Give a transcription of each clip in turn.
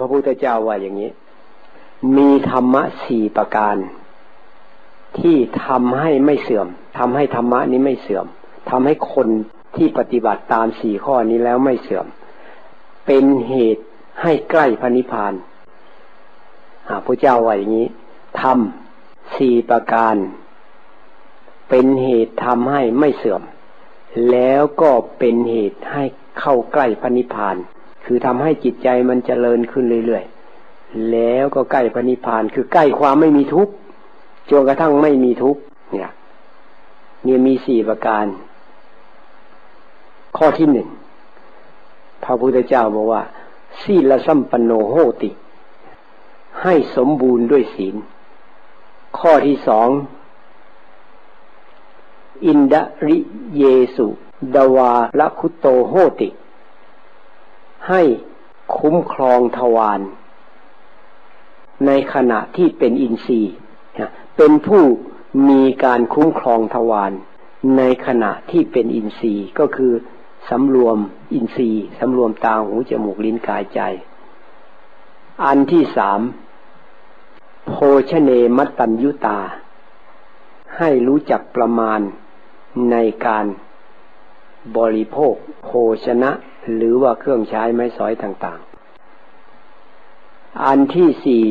พระพุทธเจ้าว่าอย่างนี้ มีธรรมะสี่ประการ ที่ทำให้ไม่เสื่อมทำให้ธรรมะนี้ไม่เสื่อมทำให้คนที่ปฏิบัติตามสี่ข้อนี้แล้วไม่เสื่อม เป็นเหตุให้ใกล้พระนิพพานพระเจ้าว่าอย่างนี้ทำสี่ประการ เป็นเหตุทำให้ไม่เสื่อม แล้วก็เป็นเหตุให้เข้าใกล้พระนิพพาน คือทำให้จิตใจมันเจริญขึ้นเรื่อยๆ แล้วก็ใกล้พระนิพพาน คือใกล้ความไม่มีทุกข์จนกระทั่งไม่มีทุกข์เนี่ย เนี่ยมีสี่ประการ ข้อที่หนึ่งพระพุทธเจ้าบอกว่า ศีลสัมปันโนโหติ ให้สมบูรณ์ด้วยศีล ข้อที่สองอินดริเยสุ ดวาละคุโตโหติ ให้คุ้มครองทวารในขณะที่เป็นอินทรีย์ เป็นผู้มีการคุ้มครองทวารในขณะที่เป็นอินทรีย์ก็คือสำรวมอินทรีย์สำรวมตาหูจมูกลิ้นกายใจ อันที่สามโภชเนมัตตัญยุตา ให้รู้จักประมาณในการบริโภคโภชนะ หรือว่าเครื่องใช้ไม้สอยต่างๆ อันที่สี่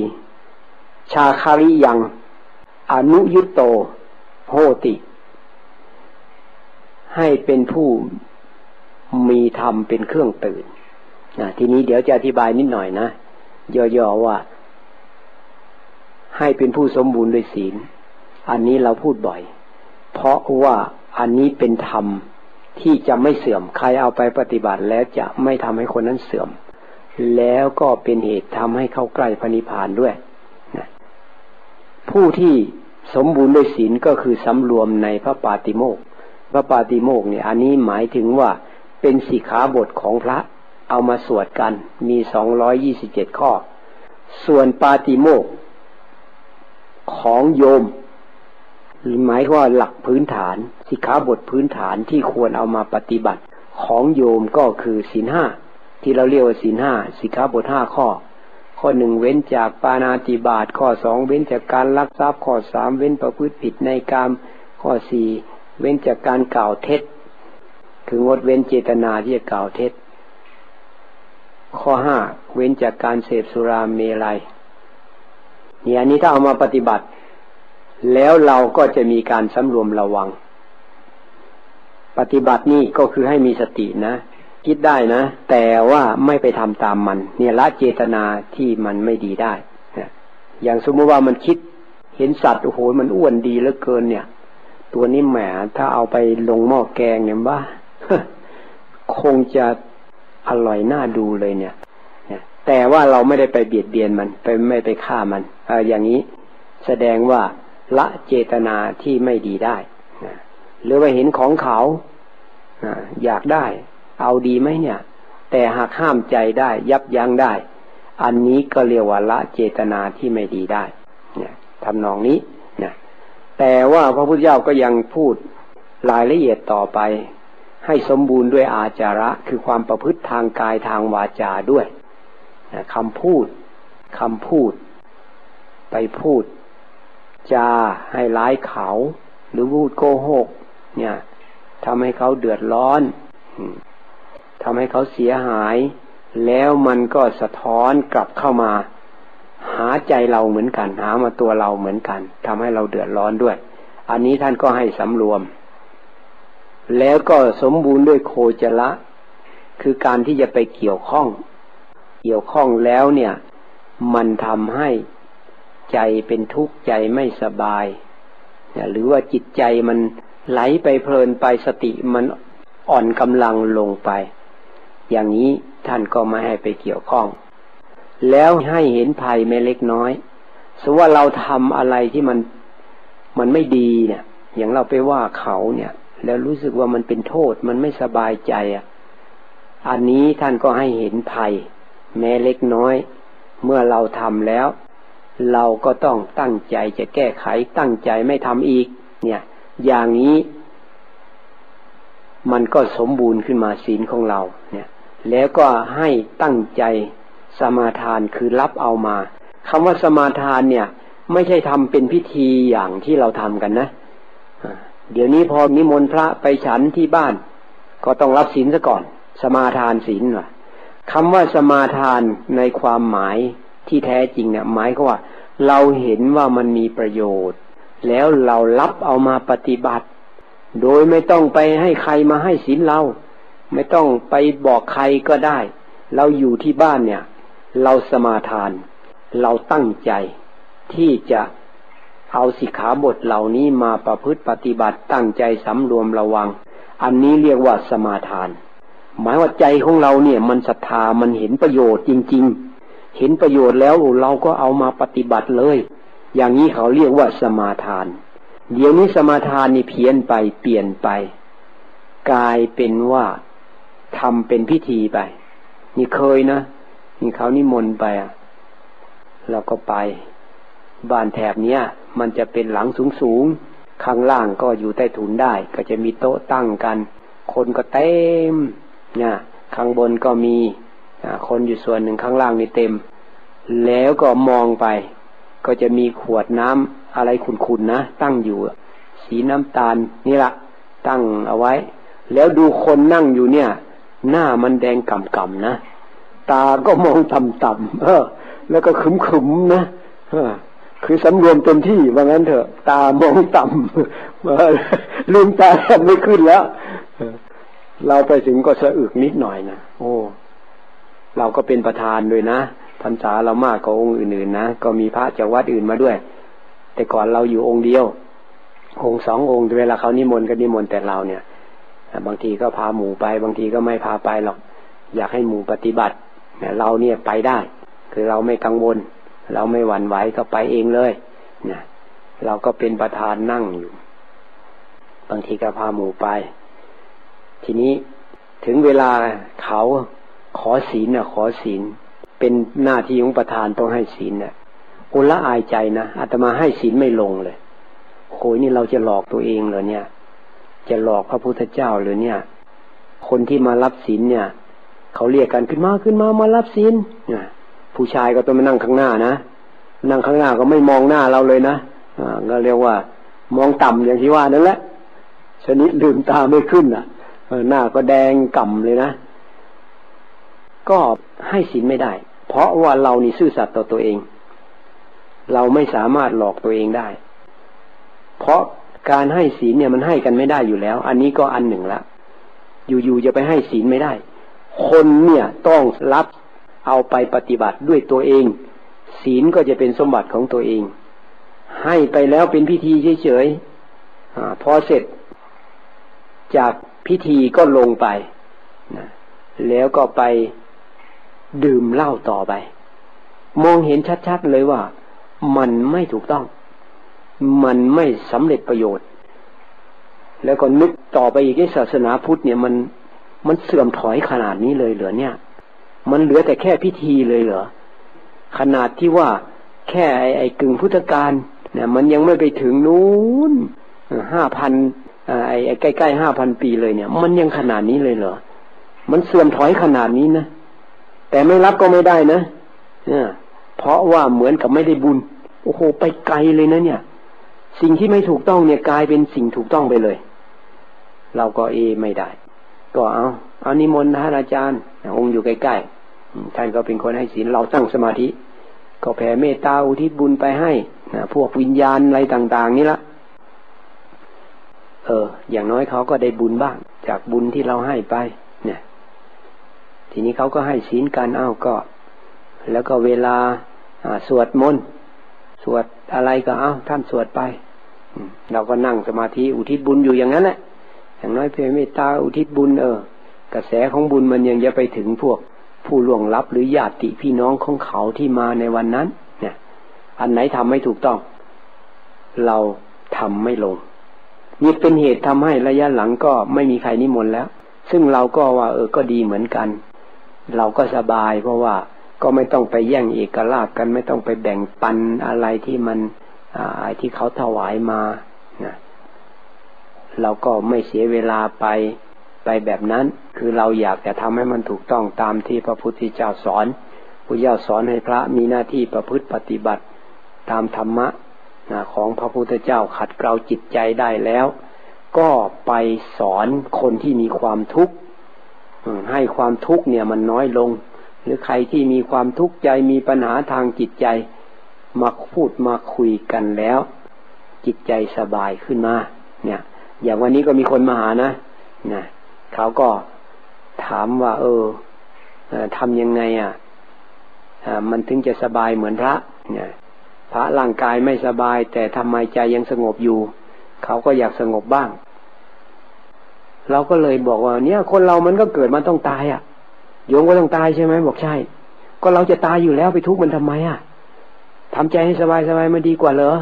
ชาคาริยัง อนุยุตโต โหติ ให้เป็นผู้มีธรรมเป็นเครื่องตื่นนะทีนี้เดี๋ยวจะอธิบายนิดหน่อยนะ ย่อๆว่า ให้เป็นผู้สมบูรณ์ด้วยศีล อันนี้เราพูดบ่อย เพราะว่าอันนี้เป็นธรรม ที่จะไม่เสื่อม ใครเอาไปปฏิบัติแล้วจะไม่ทำให้คนนั้นเสื่อม แล้วก็เป็นเหตุทำให้เข้าใกล้พระนิพพานด้วยนะผู้ที่สมบูรณ์ด้วยศีลก็คือสำรวมในพระปาติโมกพระปาติโมกเนี่ย อันนี้หมายถึงว่าเป็นสีขาบทของพระเอามาสวดกันมีสองร้อยยี่สิบเจ็ดข้อ ส่วนปาติโมกของโยม หมายว่าหลักพื้นฐาน สิกขาบทพื้นฐานที่ควรเอามาปฏิบัติ ของโยมก็คือศีลห้าที่เราเรียกว่าศีลห้าสิกขาบทห้าข้อ ข้อหนึ่งเว้นจากปานาติบาตข้อสองเว้นจากการลักทรัพย์ข้อสามเว้นประพฤติผิดในกามข้อสี่เว้นจากการกล่าวเท็จ คืองดเว้นเจตนาที่จะกล่าวเท็จ ข้อห้าเว้นจากการเสพสุราเมลัยนี่อันนี้ถ้าเอามาปฏิบัติ แล้วเราก็จะมีการสำรวมระวัง ปฏิบัตินี่ก็คือให้มีสตินะ คิดได้นะ แต่ว่าไม่ไปทำตามมัน เนี่ยละเจตนาที่มันไม่ดีได้อย่างสมมติว่ามันคิดเห็นสัตว์โอ้โหมันอ้วนดีเหลือเกินเนี่ย ตัวนี้แหมถ้าเอาไปลงหม้อแกงเนี่ยว่าคงจะอร่อยน่าดูเลยเนี่ยแต่ว่าเราไม่ได้ไปเบียดเบียนมัน ไปไม่ไปฆ่ามันออย่างนี้ แสดงว่า ละเจตนาที่ไม่ดีได้หรือว่าเห็นของเขาอยากได้ เอาดีไหมเนี่ย แต่หากห้ามใจได้ ยับยั้งได้ อันนี้ก็เรียกว่าละเจตนาที่ไม่ดีได้เนี่ยทำนองนี้นะแต่ว่าพระพุทธเจ้าก็ยังพูดรายละเอียดต่อไป ให้สมบูรณ์ด้วยอาจาระคือความประพฤติทางกายทางวาจาด้วยคำพูดคำพูด ไปพูด จาให้ร้ายเขา หรือพูดโกหก เนี่ยทำให้เขาเดือดร้อนทำให้เขาเสียหาย แล้วมันก็สะท้อนกลับเข้ามา หาใจเราเหมือนกัน หามาตัวเราเหมือนกันทำให้เราเดือดร้อนด้วย อันนี้ท่านก็ให้สำรวม แล้วก็สมบูรณ์ด้วยโคจระคือการที่จะไปเกี่ยวข้อง เกี่ยวข้องแล้วเนี่ย มันทำให้ ใจเป็นทุกข์ใจไม่สบาย หรือว่าจิตใจมันไหลไปเพลินไปสติมันอ่อนกำลังลงไป อย่างนี้ท่านก็ไม่ให้ไปเกี่ยวข้อง แล้วให้เห็นภัยไม่เล็กน้อยสว่าเราทำอะไรที่มันมันไม่ดีเนี่ย อย่างเราไปว่าเขาเนี่ย แล้วรู้สึกว่ามันเป็นโทษมันไม่สบายใจอะ อันนี้ท่านก็ให้เห็นภัย แม้เล็กน้อย เมื่อเราทำแล้ว เราก็ต้องตั้งใจจะแก้ไขตั้งใจไม่ทำอีก เนี่ย อย่างนี้ มันก็สมบูรณ์ขึ้นมาศีลของเรา เนี่ย แล้วก็ให้ตั้งใจสมาทานคือรับเอามาคำว่าสมาทานเนี่ย ไม่ใช่ทำเป็นพิธีอย่างที่เราทำกันนะเดี๋ยวนี้พอนิมนต์พระไปฉันที่บ้าน ก็ต้องรับศีลซะก่อน สมาทานศีลว่ะคำว่าสมาทานในความหมาย ที่แท้จริงเนี่ยหมายก็ว่า เราเห็นว่ามันมีประโยชน์ แล้วเรารับเอามาปฏิบัติ โดยไม่ต้องไปให้ใครมาให้ศีลเรา ไม่ต้องไปบอกใครก็ได้ เราอยู่ที่บ้านเนี่ย เราสมาทาน เราตั้งใจที่จะเอาสิกขาบทเหล่านี้มาประพฤติปฏิบัติตั้งใจสำรวมระวัง อันนี้เรียกว่าสมาทาน หมายว่าใจของเราเนี่ย มันศรัทธามันเห็นประโยชน์จริง ๆ เห็นประโยชน์แล้วเราก็เอามาปฏิบัติเลย อย่างนี้เขาเรียกว่าสมาทาน เดี๋ยวนี้สมาทานนี่เพี้ยนไปเปลี่ยนไป กลายเป็นว่าทำเป็นพิธีไป นี่เคยนะนี่เขานิมนต์ไปอะเราก็ไป บ้านแถบเนี้ยมันจะเป็นหลังสูงสูงข้างล่างก็อยู่ใต้ถุนได้ ก็จะมีโต๊ะตั้งกัน คนก็เต็มเนี่ยข้างบนก็มี คนอยู่ส่วนหนึ่งข้างล่างนี่เต็ม แล้วก็มองไป ก็จะมีขวดน้ำอะไรขุนๆนะ ตั้งอยู่ สีน้ำตาลนี่ละตั้งเอาไว้ แล้วดูคนนั่งอยู่เนี่ย หน้ามันแดงก่ำๆนะ ตาก็มองต่ำๆเออ แล้วก็ขึมๆนะคือสำรวมเต็มที่ว่างั้นเถอะ ตามองต่ำลืมตาไม่ขึ้นแล้ว เราไปถึงก็สะอึกนิดหน่อยนะโอ้ เราก็เป็นประธานด้วยนะพรรษาเรามากกว่าองค์อื่นๆนะก็มีพระจากวัดอื่นมาด้วย แต่ก่อนเราอยู่องค์เดียว องค์สององค์เวลาเขานิมนต์ก็นิมนต์แต่เราเนี่ยบางทีก็พาหมู่ไป บางทีก็ไม่พาไปหรอก อยากให้หมู่ปฏิบัติเราเนี่ยไปได้ คือเราไม่กังวล เราไม่หวั่นไหวก็ไปเองเลยนะเราก็เป็นประธานนั่งอยู่ บางทีก็พาหมู่ไป ทีนี้ถึงเวลาเขา ขอศีลน่ะขอศีล เป็นหน้าที่ของประธานต้องให้ศีลน่ะอุละอายใจนะอาตมาให้ศีลไม่ลงเลยโอยนี่เราจะหลอกตัวเองเหรอเนี่ย จะหลอกพระพุทธเจ้าหรือเนี่ย คนที่มารับศีลเนี่ยเขาเรียกกันขึ้นมาขึ้นมามารับศีลเนี่ยผู้ชายก็ต้องมานั่งข้างหน้านะนั่งข้างหน้าก็ไม่มองหน้าเราเลยนะอ่าก็เรียกว่า มองต่ำอย่างที่ว่านั่นแหละชนิดลืมตาไม่ขึ้นอะหน้าก็แดงก่ำเลยนะ ก็ให้ศีลไม่ได้ เพราะว่าเรานี่ซื่อสัตย์ต่อตัวเอง เราไม่สามารถหลอกตัวเองได้ เพราะการให้ศีลเนี่ยมันให้กันไม่ได้อยู่แล้ว อันนี้ก็อันหนึ่งละอยู่ๆจะไปให้ศีลไม่ได้ คนเนี่ยต้องรับเอาไปปฏิบัติด้วยตัวเอง ศีลก็จะเป็นสมบัติของตัวเอง ให้ไปแล้วเป็นพิธีเฉยๆพอเสร็จจากพิธีก็ลงไปนะแล้วก็ไป ดื่มเหล้าต่อไป มองเห็นชัดๆเลยว่า มันไม่ถูกต้อง มันไม่สำเร็จประโยชน์ แล้วก็นึกต่อไปอีกศาสนาพุทธเนี่ยมันมันเสื่อมถอยขนาดนี้เลยเหรอเนี่ย มันเหลือแต่แค่พิธีเลยเหรอขนาดที่ว่าแค่ไอ้ไอ้กึ่งพุทธการเนี่ยมันยังไม่ไปถึงนู้นห้าพันไอ้ไอ้ใกล้ๆห้าพันปีเลยเนี่ย มันยังขนาดนี้เลยเหรอ มันเสื่อมถอยขนาดนี้นะ แต่ไม่รับก็ไม่ได้นะเนี่ยเพราะว่าเหมือนกับไม่ได้บุญ โอ้โห ไปไกลเลยนะเนี่ย สิ่งที่ไม่ถูกต้องเนี่ยกลายเป็นสิ่งถูกต้องไปเลย เราก็เอไม่ได้ ก็เอาเอานิมนต์ท่านอาจารย์องค์อยู่ใกล้ๆท่านก็เป็นคนให้ศีลเราตั้งสมาธิ ก็แผ่เมตตาอุทิศบุญไปให้นะพวกวิญญาณอะไรต่าง ๆ นี่ละเออ อย่างน้อยเขาก็ได้บุญบ้าง จากบุญที่เราให้ไป ทีนี้เขาก็ให้ศีลกันเอ้าก็ แล้วก็เวลาสวดมนต์สวดอะไรก็เอ้าท่านสวดไปเราก็นั่งสมาธิอุทิศบุญอยู่อย่างนั้นแหละอย่างน้อยเพียงเมตตาอุทิศบุญเออ กระแสของบุญมันยังจะไปถึงพวกผู้ล่วงลับหรือญาติพี่น้องของเขาที่มาในวันนั้น เนี่ย อันไหนทำไม่ถูกต้อง เราทำไม่ลงนี่เป็นเหตุทำให้ระยะหลังก็ไม่มีใครนิมนต์แล้ว ซึ่งเราก็ว่า เออก็ดีเหมือนกัน เราก็สบายเพราะว่าก็ไม่ต้องไปแย่งเอกลาภกันไม่ต้องไปแบ่งปันอะไรที่มันอ่าที่เขาถวายมานะเราก็ไม่เสียเวลาไปไปแบบนั้น คือเราอยากจะทำให้มันถูกต้องตามที่พระพุทธเจ้าสอนพุทธเจ้าสอนให้พระมีหน้าที่ประพฤติปฏิบัติตามธรรมะของพระพุทธเจ้าขัดเกลาจิตใจได้แล้ว ก็ไปสอนคนที่มีความทุกข์ ให้ความทุกข์เนี่ยมันน้อยลง หรือใครที่มีความทุกข์ใจมีปัญหาทางจิตใจ มาพูดมาคุยกันแล้ว จิตใจสบายขึ้นมา เนี่ย อย่างวันนี้ก็มีคนมาหานะนะเขาก็ถามว่า เออทำยังไงอะมันถึงจะสบายเหมือนพระ เนี่ย พระร่างกายไม่สบาย แต่ทำไมใจยังสงบอยู่ เขาก็อยากสงบบ้าง เราก็เลยบอกว่า เนี่ย คนเรามันก็เกิดมันต้องตายอะโยมก็ต้องตายใช่ไหมบอกใช่ ก็เราจะตายอยู่แล้วไปทุกข์มันทำไมอะทำใจให้สบายสบายมันดีกว่าเหรอ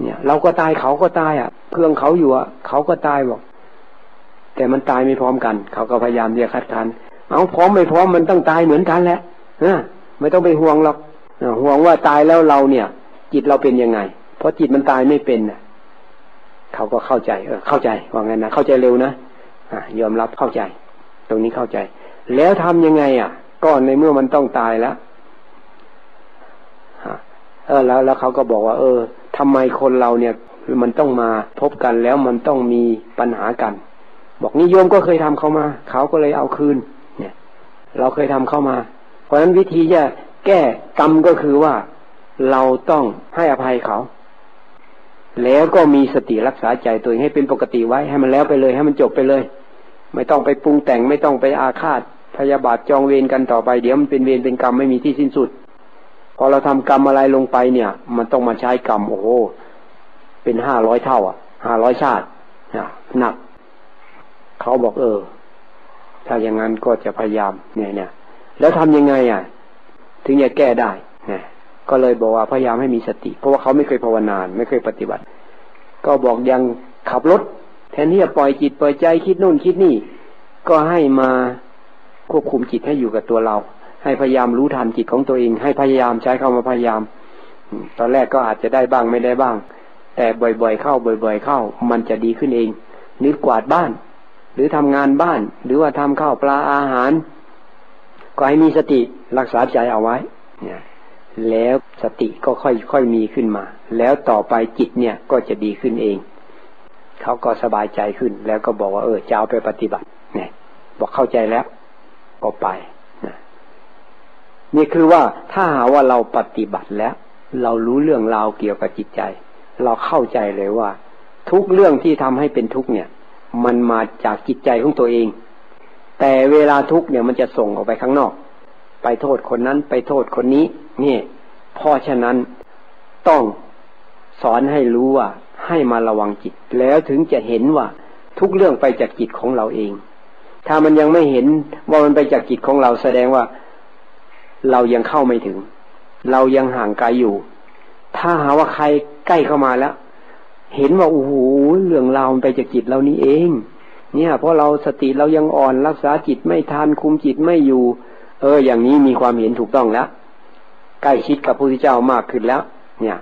เนี่ย เราก็ตายเขาก็ตายอะเพื่องเขาอยู่อะเขาก็ตายบอก แต่มันตายไม่พร้อมกัน เขาก็พยายามเรียกคัดค้านเอาพร้อมไม่พร้อมมันต้องตายเหมือนกันแหละนะไม่ต้องไปห่วงหรอกห่วงว่าตายแล้วเราเนี่ย จิตเราเป็นยังไง เพราะจิตมันตายไม่เป็นนะเขาก็เข้าใจ เออ เข้าใจว่างั้นนะเข้าใจเร็วนะ ยอมรับเข้าใจ ตรงนี้เข้าใจ แล้วทำยังไง อะ ก็ในเมื่อมันต้องตายแล้วเออแล้วแล้วเขาก็บอกว่า เออทำไมคนเราเนี่ย มันต้องมาพบกันแล้วมันต้องมีปัญหากัน บอกนิยมก็เคยทำเขามา เขาก็เลยเอาคืน เนี่ย เราเคยทำเข้ามา เพราะฉะนั้นวิธีจะแก้กรรมก็คือว่า เราต้องให้อภัยเขา แล้วก็มีสติรักษาใจตัวเองให้เป็นปกติไว้ให้มันแล้วไปเลย ให้มันจบไปเลย ไม่ต้องไปปรุงแต่งไม่ต้องไปอาฆาตพยาบาทจองเวรกันต่อไปเดี๋ยวมันเป็นเวรเป็นกรรมไม่มีที่สิ้นสุด พอเราทำกรรมอะไรลงไปเนี่ย มันต้องมาใช้กรรมโอ้โหเป็นห้าร้อยเท่า อะห้าร้อยชาติหนัก เขาบอกเออ ถ้าอย่างนั้นก็จะพยายามเนี่ยเนี่ยแล้วทำยังไงอะ ถึงจะแก้ได้เนี่ยก็เลยบอกว่าพยายามให้มีสติ เพราะว่าเขาไม่เคยภาวนานไม่เคยปฏิบัติ ก็บอกยังขับรถ แทนที่จะปล่อยจิตปล่อยใจคิดนู่นคิดนี่ ก็ให้มาควบคุมจิตให้อยู่กับตัวเรา ให้พยายามรู้ทันจิตของตัวเอง ให้พยายามใช้คำว่าพยายาม ตอนแรกก็อาจจะได้บ้างไม่ได้บ้าง แต่บ่อยๆเข้าบ่อย ๆ เข้า มันจะดีขึ้นเองนึกกวาดบ้าน หรือทำงานบ้าน หรือว่าทำข้าวปลาอาหาร ก็ให้มีสติรักษาใจเอาไว้เนี่ยแล้วสติก็ค่อยๆมีขึ้นมา แล้วต่อไปจิตเนี่ยก็จะดีขึ้นเอง เขาก็สบายใจขึ้น แล้วก็บอกว่าเออจะเอาไปปฏิบัติ เนี่ย บอกเข้าใจแล้ว ก็ไปนี่คือว่าถ้าหาว่าเราปฏิบัติแล้ว เรารู้เรื่องราวเกี่ยวกับจิตใจ เราเข้าใจเลยว่า ทุกเรื่องที่ทำให้เป็นทุกเนี่ย มันมาจากจิตใจของตัวเอง แต่เวลาทุกเนี่ยมันจะส่งออกไปข้างนอก ไปโทษคนนั้นไปโทษคนนี้นี่เพราะฉะนั้นต้องสอนให้รู้ว่า ให้มาระวังจิต แล้วถึงจะเห็นว่าทุกเรื่องไปจากจิตของเราเอง ถ้ามันยังไม่เห็นว่ามันไปจากจิตของเราแสดงว่า เรายังเข้าไม่ถึง เรายังห่างไกลอยู่ ถ้าหาว่าใครใกล้เข้ามาแล้ว เห็นว่าโอ้โหเรื่องราวมันไปจากจิตเรานี้เอง เนี่ย เพราะเราสติเรายังอ่อนรักษาจิตไม่ทานคุมจิตไม่อยู่ เออ อย่างนี้มีความเห็นถูกต้องแล้วใกล้ชิดกับพระพุทธเจ้ามากขึ้นแล้ว เนี่ย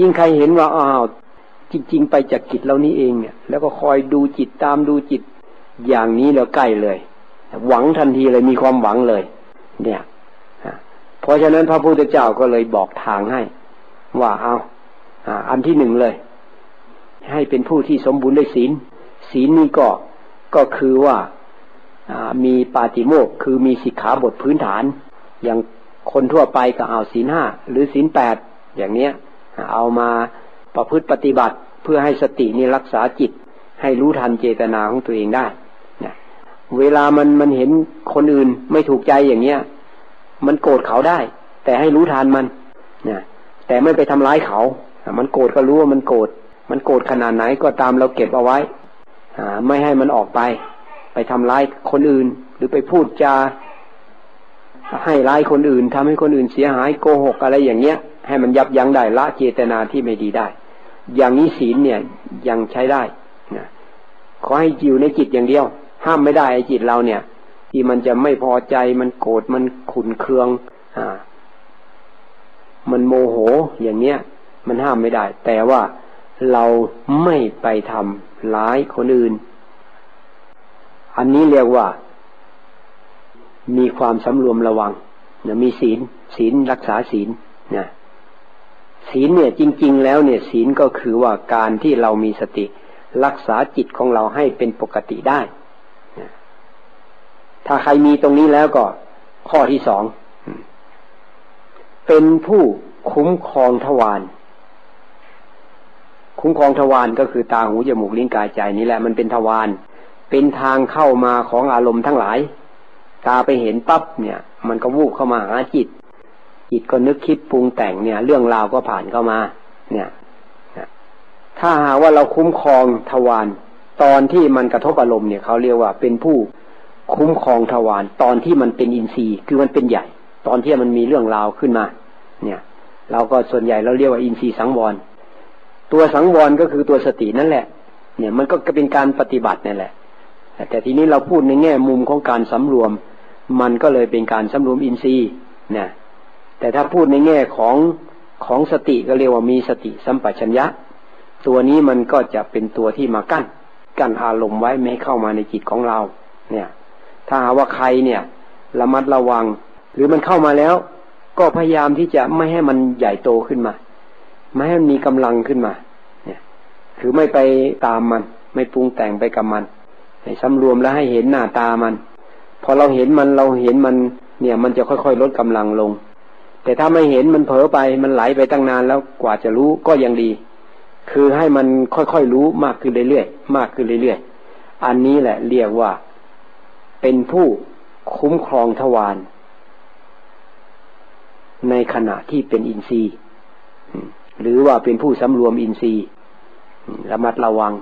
ยิ่งใครเห็นว่าอ้าวจริง ๆ ไปจากจิตเรานี้เองเนี่ย แล้วก็คอยดูจิตตามดูจิตอย่างนี้แล้วใกล้เลย หวังทันทีเลยมีความหวังเลย เนี่ยเพราะฉะนั้นพระพุทธเจ้าก็เลยบอกทางให้ ว่าเอาอันที่หนึ่งเลย ให้เป็นผู้ที่สมบูรณ์ด้วยศีล ศีลนี้ก็ก็คือว่ามีปาติโมกคือมีสิกขาบทพื้นฐาน อย่างคนทั่วไปก็เอาศีลห้าหรือศีลแปดอย่างเนี้ย เอามาประพฤติปฏิบัติเพื่อให้สตินี่รักษาจิต ให้รู้ทันเจตนาของตัวเองได้เวลามันมันเห็นคนอื่นไม่ถูกใจอย่างเงี้ย มันโกรธเขาได้ แต่ให้รู้ทันมันนี่ยแต่ไม่ไปทำร้ายเขา มันโกรธก็รู้ว่ามันโกรธมันโกรธขนาดไหนก็ตามเราเก็บเอาไว้อ่าไม่ให้มันออกไป ไปทำร้ายคนอื่น หรือไปพูดจาให้ร้ายคนอื่นทำให้คนอื่นเสียหายโกหกอะไรอย่างเงี้ย ให้มันยับยั้งได้ละเจตนาที่ไม่ดีได้ อย่างนี้ศีลเนี่ยยังใช้ได้นะขอให้อยู่ในจิตอย่างเดียว ห้ามไม่ได้ไอ้จิตเราเนี่ย ที่มันจะไม่พอใจมันโกรธมันขุนเคืองอ่า มันโมโหอย่างเนี้ย มันห้ามไม่ได้ แต่ว่าเราไม่ไปทำร้ายคนอื่น อันนี้เรียกว่า มีความสำรวมระวังนะมีศีล ศีลรักษาศีลนะ ศีลเนี่ยจริง ๆ แล้วเนี่ยศีลก็คือว่าการที่เรามีสติ รักษาจิตของเราให้เป็นปกติได้ ถ้าใครมีตรงนี้แล้วก็ ข้อที่สอง เป็นผู้คุ้มครองทวารคุ้มครองทวารก็คือตาหูจมูกลิ้นกายใจนี่แหละมันเป็นทวารเป็นทางเข้ามาของอารมณ์ทั้งหลาย ตาไปเห็นปั๊บเนี่ย มันก็วูบเข้ามาหาจิต จิตก็นึกคิดปรุงแต่งเนี่ย เรื่องราวก็ผ่านเข้ามา เนี่ยถ้าหาว่าเราคุ้มครองทวารตอนที่มันกระทบอารมณ์เนี่ยเขาเรียกว่าเป็นผู้คุ้มครองทวารตอนที่มันเป็นอินทรีย์ คือมันเป็นใหญ่ ตอนที่มันมีเรื่องราวขึ้นมา เนี่ย เราก็ส่วนใหญ่เราเรียกว่าอินทรีย์สังวร ตัวสังวรก็คือตัวสตินั่นแหละ เนี่ยมันก็เป็นการปฏิบัตินั่นแหละ แต่ทีนี้เราพูดในแง่มุมของการสำรวม มันก็เลยเป็นการสำรวมอินทรีย์นะ แต่ถ้าพูดในแง่ของของสติก็เรียกว่ามีสติสัมปชัญญะ ตัวนี้มันก็จะเป็นตัวที่มากั้น กั้นอารมณ์ไว้ไม่ให้เข้ามาในจิตของเรา เนี่ย ถ้าหาว่าใครเนี่ยระมัดระวัง หรือมันเข้ามาแล้ว ก็พยายามที่จะไม่ให้มันใหญ่โตขึ้นมา ไม่ให้มันมีกำลังขึ้นมา เนี่ยคือไม่ไปตามมัน ไม่ปรุงแต่งไปกับมัน ให้สำรวมแล้วให้เห็นหน้าตามัน พอเราเห็นมันเราเห็นมัน เนี่ย มันจะค่อยๆลดกำลังลง แต่ถ้าไม่เห็นมันเผลอไปมันไหลไปตั้งนานแล้วกว่าจะรู้ก็ยังดี คือให้มันค่อยๆรู้มากขึ้นเรื่อยๆมากขึ้นเรื่อยๆอันนี้แหละเรียกว่าเป็นผู้คุ้มครองทวารในขณะที่เป็นอินทรีย์หรือว่าเป็นผู้สำรวมอินทรีย์ระมัดระวัง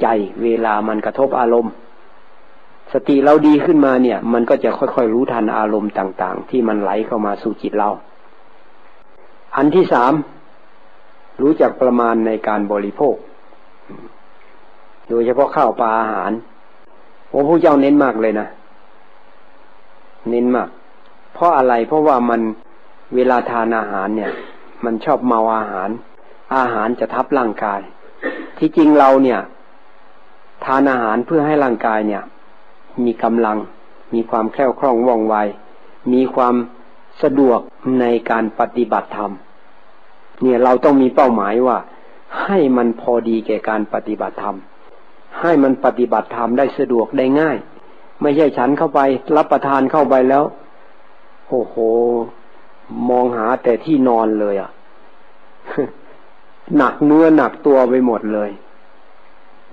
ใจเวลามันกระทบอารมณ์ สติเราดีขึ้นมาเนี่ย มันก็จะค่อยๆรู้ทันอารมณ์ต่าง ๆ ที่มันไหลเข้ามาสู่จิตเรา อันที่สามรู้จักประมาณในการบริโภค โดยเฉพาะข้าวปลาอาหารพระพุทธเจ้าเน้นมากเลยนะ เน้นมาก เพราะอะไรเพราะว่ามันเวลาทานอาหารเนี่ย มันชอบเมาอาหาร อาหารจะทับร่างกาย ที่จริงเราเนี่ย ทานอาหารเพื่อให้ร่างกายเนี่ย มีกำลัง มีความแคล่วคล่องว่องไว มีความสะดวกในการปฏิบัติธรรม เนี่ยเราต้องมีเป้าหมายว่า ให้มันพอดีแก่การปฏิบัติธรรม ให้มันปฏิบัติธรรมได้สะดวกได้ง่าย ไม่ใช่ฉันเข้าไป รับประทานเข้าไปแล้ว โอ้โห มองหาแต่ที่นอนเลยอะ หนักเนื้อหนักตัวไปหมดเลย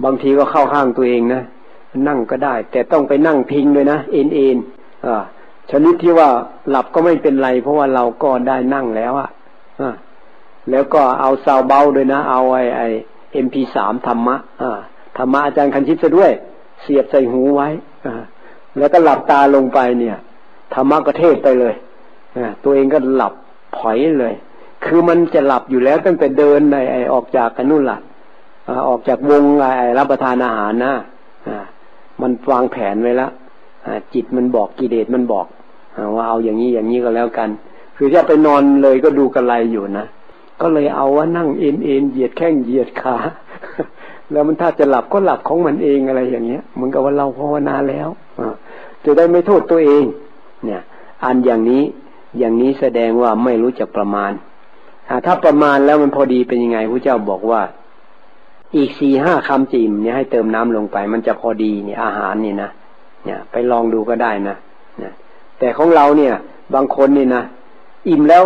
บางทีก็เข้าข้างตัวเองนะ นั่งก็ได้ แต่ต้องไปนั่งพิงเลยนะเอ็นเอ็นชนิดที่ว่าหลับก็ไม่เป็นไร เพราะว่าเราก็ได้นั่งแล้วอะอะแล้วก็เอาซาวเบาด้วยนะ เอาไอไอเอ็มพีสามธรรมะธรรมะอาจารย์คันชิตซะด้วย เสียบใส่หูไว้แล้วก็หลับตาลงไปเนี่ยธรรมะก็เทศไปเลยตัวเองก็หลับผอยเลย คือมันจะหลับอยู่แล้วตั้งแต่เดินในไอออกจากกันนู่นละออกจากวงไอรับประทานอาหารนะ มันวางแผนไว้แล้วจิตมันบอกกิเลสมันบอกว่าเอาอย่างนี้อย่างนี้ก็แล้วกัน คือถ้าไปนอนเลยก็ดูกระไรอยู่นะก็เลยเอาว่านั่งเอ็นเอ็นเหยียดแข้งเหยียดขาแล้วมันถ้าจะหลับก็หลับของมันเองอะไรอย่างเงี้ยเหมือนกับว่าเราภาวนาแล้วจะได้ไม่โทษตัวเอง เนี่ย อันอย่างนี้อย่างนี้แสดงว่าไม่รู้จักประมาณถ้าประมาณแล้วมันพอดีเป็นยังไงพระเจ้าบอกว่า อีกสี่ห้าคำจิมเนี่ยให้เติมน้ำลงไป มันจะพอดีเนี่ยอาหารนี่นะเนี่ย ไปลองดูก็ได้นะนะแต่ของเราเนี่ย บางคนนี่นะอิ่มแล้ว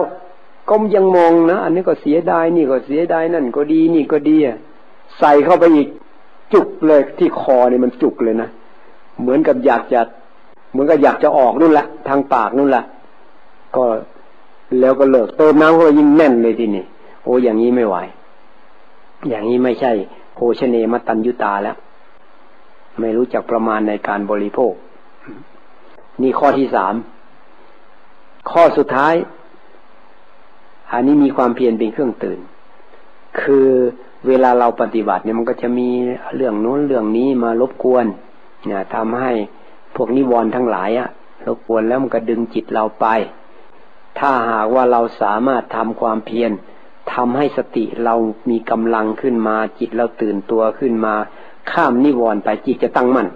ก็ยังมองนะอันนี้ก็เสียดายนี่ก็เสียดายนั่นก็ดีนี่ก็ดีอะใส่เข้าไปอีกจุกเลยที่คอเนี่ยมันจุกเลยนะเหมือนกับอยากจะเหมือนกับอยากจะออกนู่นละทางปากนู่นละก็แล้วก็เลิกเติมน้ำก็ยิ่งแน่นเลยทีนี้โอ้อย่างนี้ไม่ไหวอย่างนี้ไม่ใช่ โภชเนมตัญยุตาแล้ว ไม่รู้จักประมาณในการบริโภค นี่ข้อที่สาม ข้อสุดท้าย อันนี้มีความเพียรเป็นเครื่องตื่น คือเวลาเราปฏิบัติเนี่ยมันก็จะมีเรื่องโน้นเรื่องนี้มารบกวนเนี่ยทำให้พวกนิวรณ์ทั้งหลายอะรบกวนแล้วมันก็ดึงจิตเราไป ถ้าหากว่าเราสามารถทำความเพียร ทำให้สติเรามีกำลังขึ้นมา จิตเราตื่นตัวขึ้นมา ข้ามนิวรณ์ไปจิตจะตั้งมั่น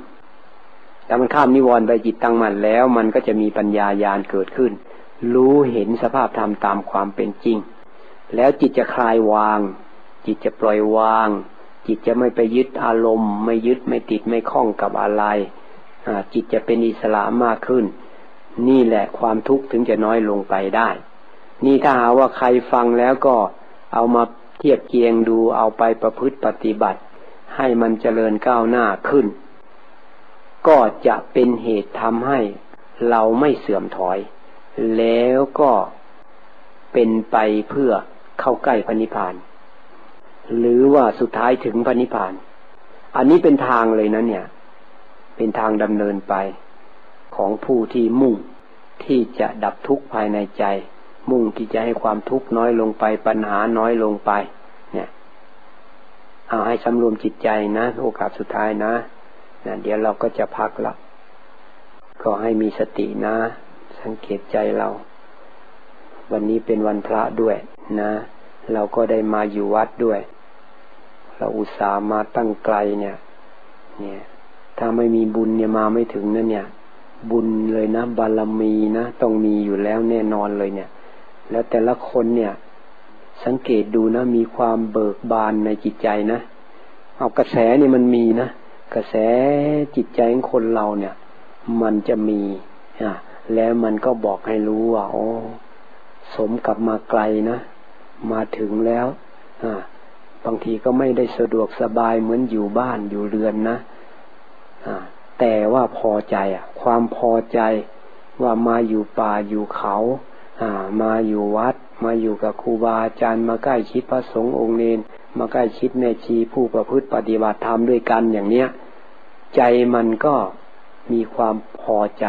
แต่มันข้ามนิวรณ์ไปจิตตั้งมั่นแล้ว มันก็จะมีปัญญายาณเกิดขึ้น รู้เห็นสภาพธรรมตามความเป็นจริง แล้วจิตจะคลายวาง จิตจะปล่อยวาง จิตจะไม่ไปยึดอารมณ์ ไม่ยึดไม่ติดไม่คล้องกับอะไรจิตจะเป็นอิสระมากขึ้น นี่แหละความทุกข์ถึงจะน้อยลงไปได้ นี่ถ้าหาว่าใครฟังแล้วก็ เอามาเทียบเคียงดูเอาไปประพฤติปฏิบัติ ให้มันเจริญก้าวหน้าขึ้น ก็จะเป็นเหตุทำให้เราไม่เสื่อมถอย แล้วก็เป็นไปเพื่อเข้าใกล้พระนิพพาน หรือว่าสุดท้ายถึงพระนิพพาน อันนี้เป็นทางเลยนะเนี่ย เป็นทางดำเนินไปของผู้ที่มุ่งที่จะดับทุกข์ภายในใจ มุ่งที่จะให้ความทุกข์น้อยลงไปปัญหาน้อยลงไป เนี่ย เอาให้สำรวมจิตใจนะโอกาสสุดท้ายนะนะเดี๋ยวเราก็จะพักละก็ให้มีสตินะ สังเกตใจเรา วันนี้เป็นวันพระด้วยนะ เราก็ได้มาอยู่วัดด้วย เราอุตส่าห์มาตั้งไกลเนี่ย เนี่ย ถ้าไม่มีบุญเนี่ยมาไม่ถึงนะเนี่ยบุญเลยนะ บารมีนะ ต้องมีอยู่แล้วแน่นอนเลยเนี่ย แล้วแต่ละคนเนี่ย สังเกตดูนะ มีความเบิกบานในจิตใจนะ เอากระแสนี่มันมีนะ กระแสจิตใจของคนเราเนี่ย มันจะมีอะแล้วมันก็บอกให้รู้ว่าโอ้สมกับมาไกลนะ มาถึงแล้วอ่าบางทีก็ไม่ได้สะดวกสบายเหมือนอยู่บ้านอยู่เรือนนะอ่าแต่ว่าพอใจอะ ความพอใจว่ามาอยู่ป่าอยู่เขาอ่า มาอยู่วัด มาอยู่กับครูบาอาจารย์มาใกล้ชิดพระสงฆ์องค์เนนมาใกล้ชิดแม่ชีผู้ประพฤติปฏิบัติธรรมด้วยกันอย่างเนี้ย ใจมันก็มีความพอใจ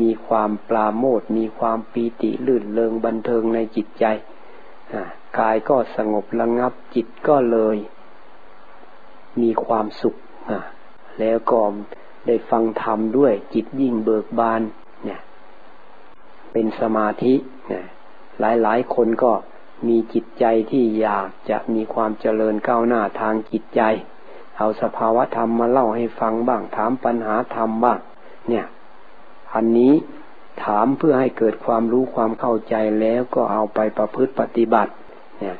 มีความปราโมทมีความปีติลื่นเริงบันเทิงในจิตใจกายก็สงบระงับจิตก็เลย มีความสุขแล้วก็ได้ฟังธรรมด้วยจิตยิ่งเบิกบาน เนี่ย เป็นสมาธิ เนี่ยหลายๆคนก็มีจิตใจที่อยากจะมีความเจริญก้าวหน้าทางจิตใจ เอาสภาวะธรรมมาเล่าให้ฟังบ้าง ถามปัญหาธรรมบ้าง เนี่ย อันนี้ถามเพื่อให้เกิดความรู้ความเข้าใจแล้วก็เอาไปประพฤติปฏิบัติ เนี่ย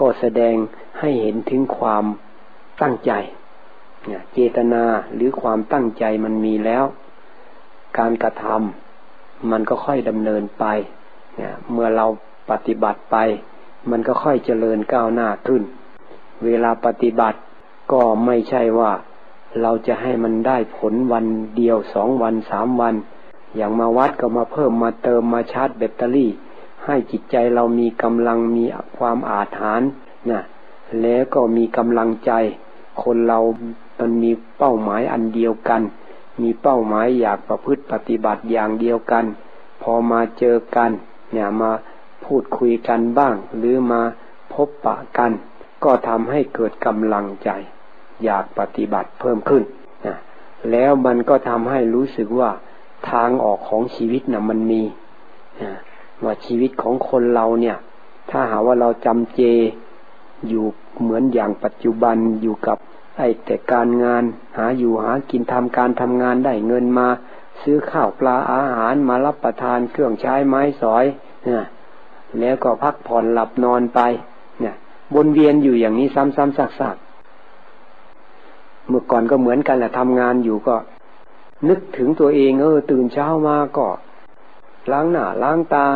ก็แสดงให้เห็นถึงความตั้งใจ เนี่ย เจตนาหรือความตั้งใจมันมีแล้ว การกระทำมันก็ค่อยดำเนินไป เนี่ยเมื่อเราปฏิบัติไป มันก็ค่อยเจริญก้าวหน้าขึ้น เวลาปฏิบัติก็ไม่ใช่ว่า เราจะให้มันได้ผลวันเดียวสองวันสามวัน อย่างมาวัดก็มาเพิ่มมาเติมมาชาร์จแบตเตอรี่ ให้จิตใจเรามีกำลังมีความอาถรรพ์นะแล้วก็มีกำลังใจ คนเรามันมีเป้าหมายอันเดียวกัน มีเป้าหมายอยากประพฤติปฏิบัติอย่างเดียวกัน พอมาเจอกัน เนี่ยมาพูดคุยกันบ้าง หรือมาพบปะกัน ก็ทำให้เกิดกำลังใจ อยากปฏิบัติเพิ่มขึ้นนะแล้วมันก็ทำให้รู้สึกว่าทางออกของชีวิตนะ่ะมันมีนะว่าชีวิตของคนเราเนี่ย ถ้าหาว่าเราจำเจอยู่เหมือนอย่างปัจจุบันอยู่กับไอ้แต่การงาน หาอยู่หากินทำการทำงานได้เงินมา ซื้อข้าวปลาอาหารมารับประทานเครื่องใช้ไม้สอยนะแล้วก็พักผ่อนหลับนอนไปเนี่ยวนเวียนอยู่อย่างนี้ซ้ำๆซักๆเมื่อก่อนก็เหมือนกันแหละทำงานอยู่ก็ นึกถึงตัวเองเออตื่นเช้ามาก็ล้างหน้าล้างตา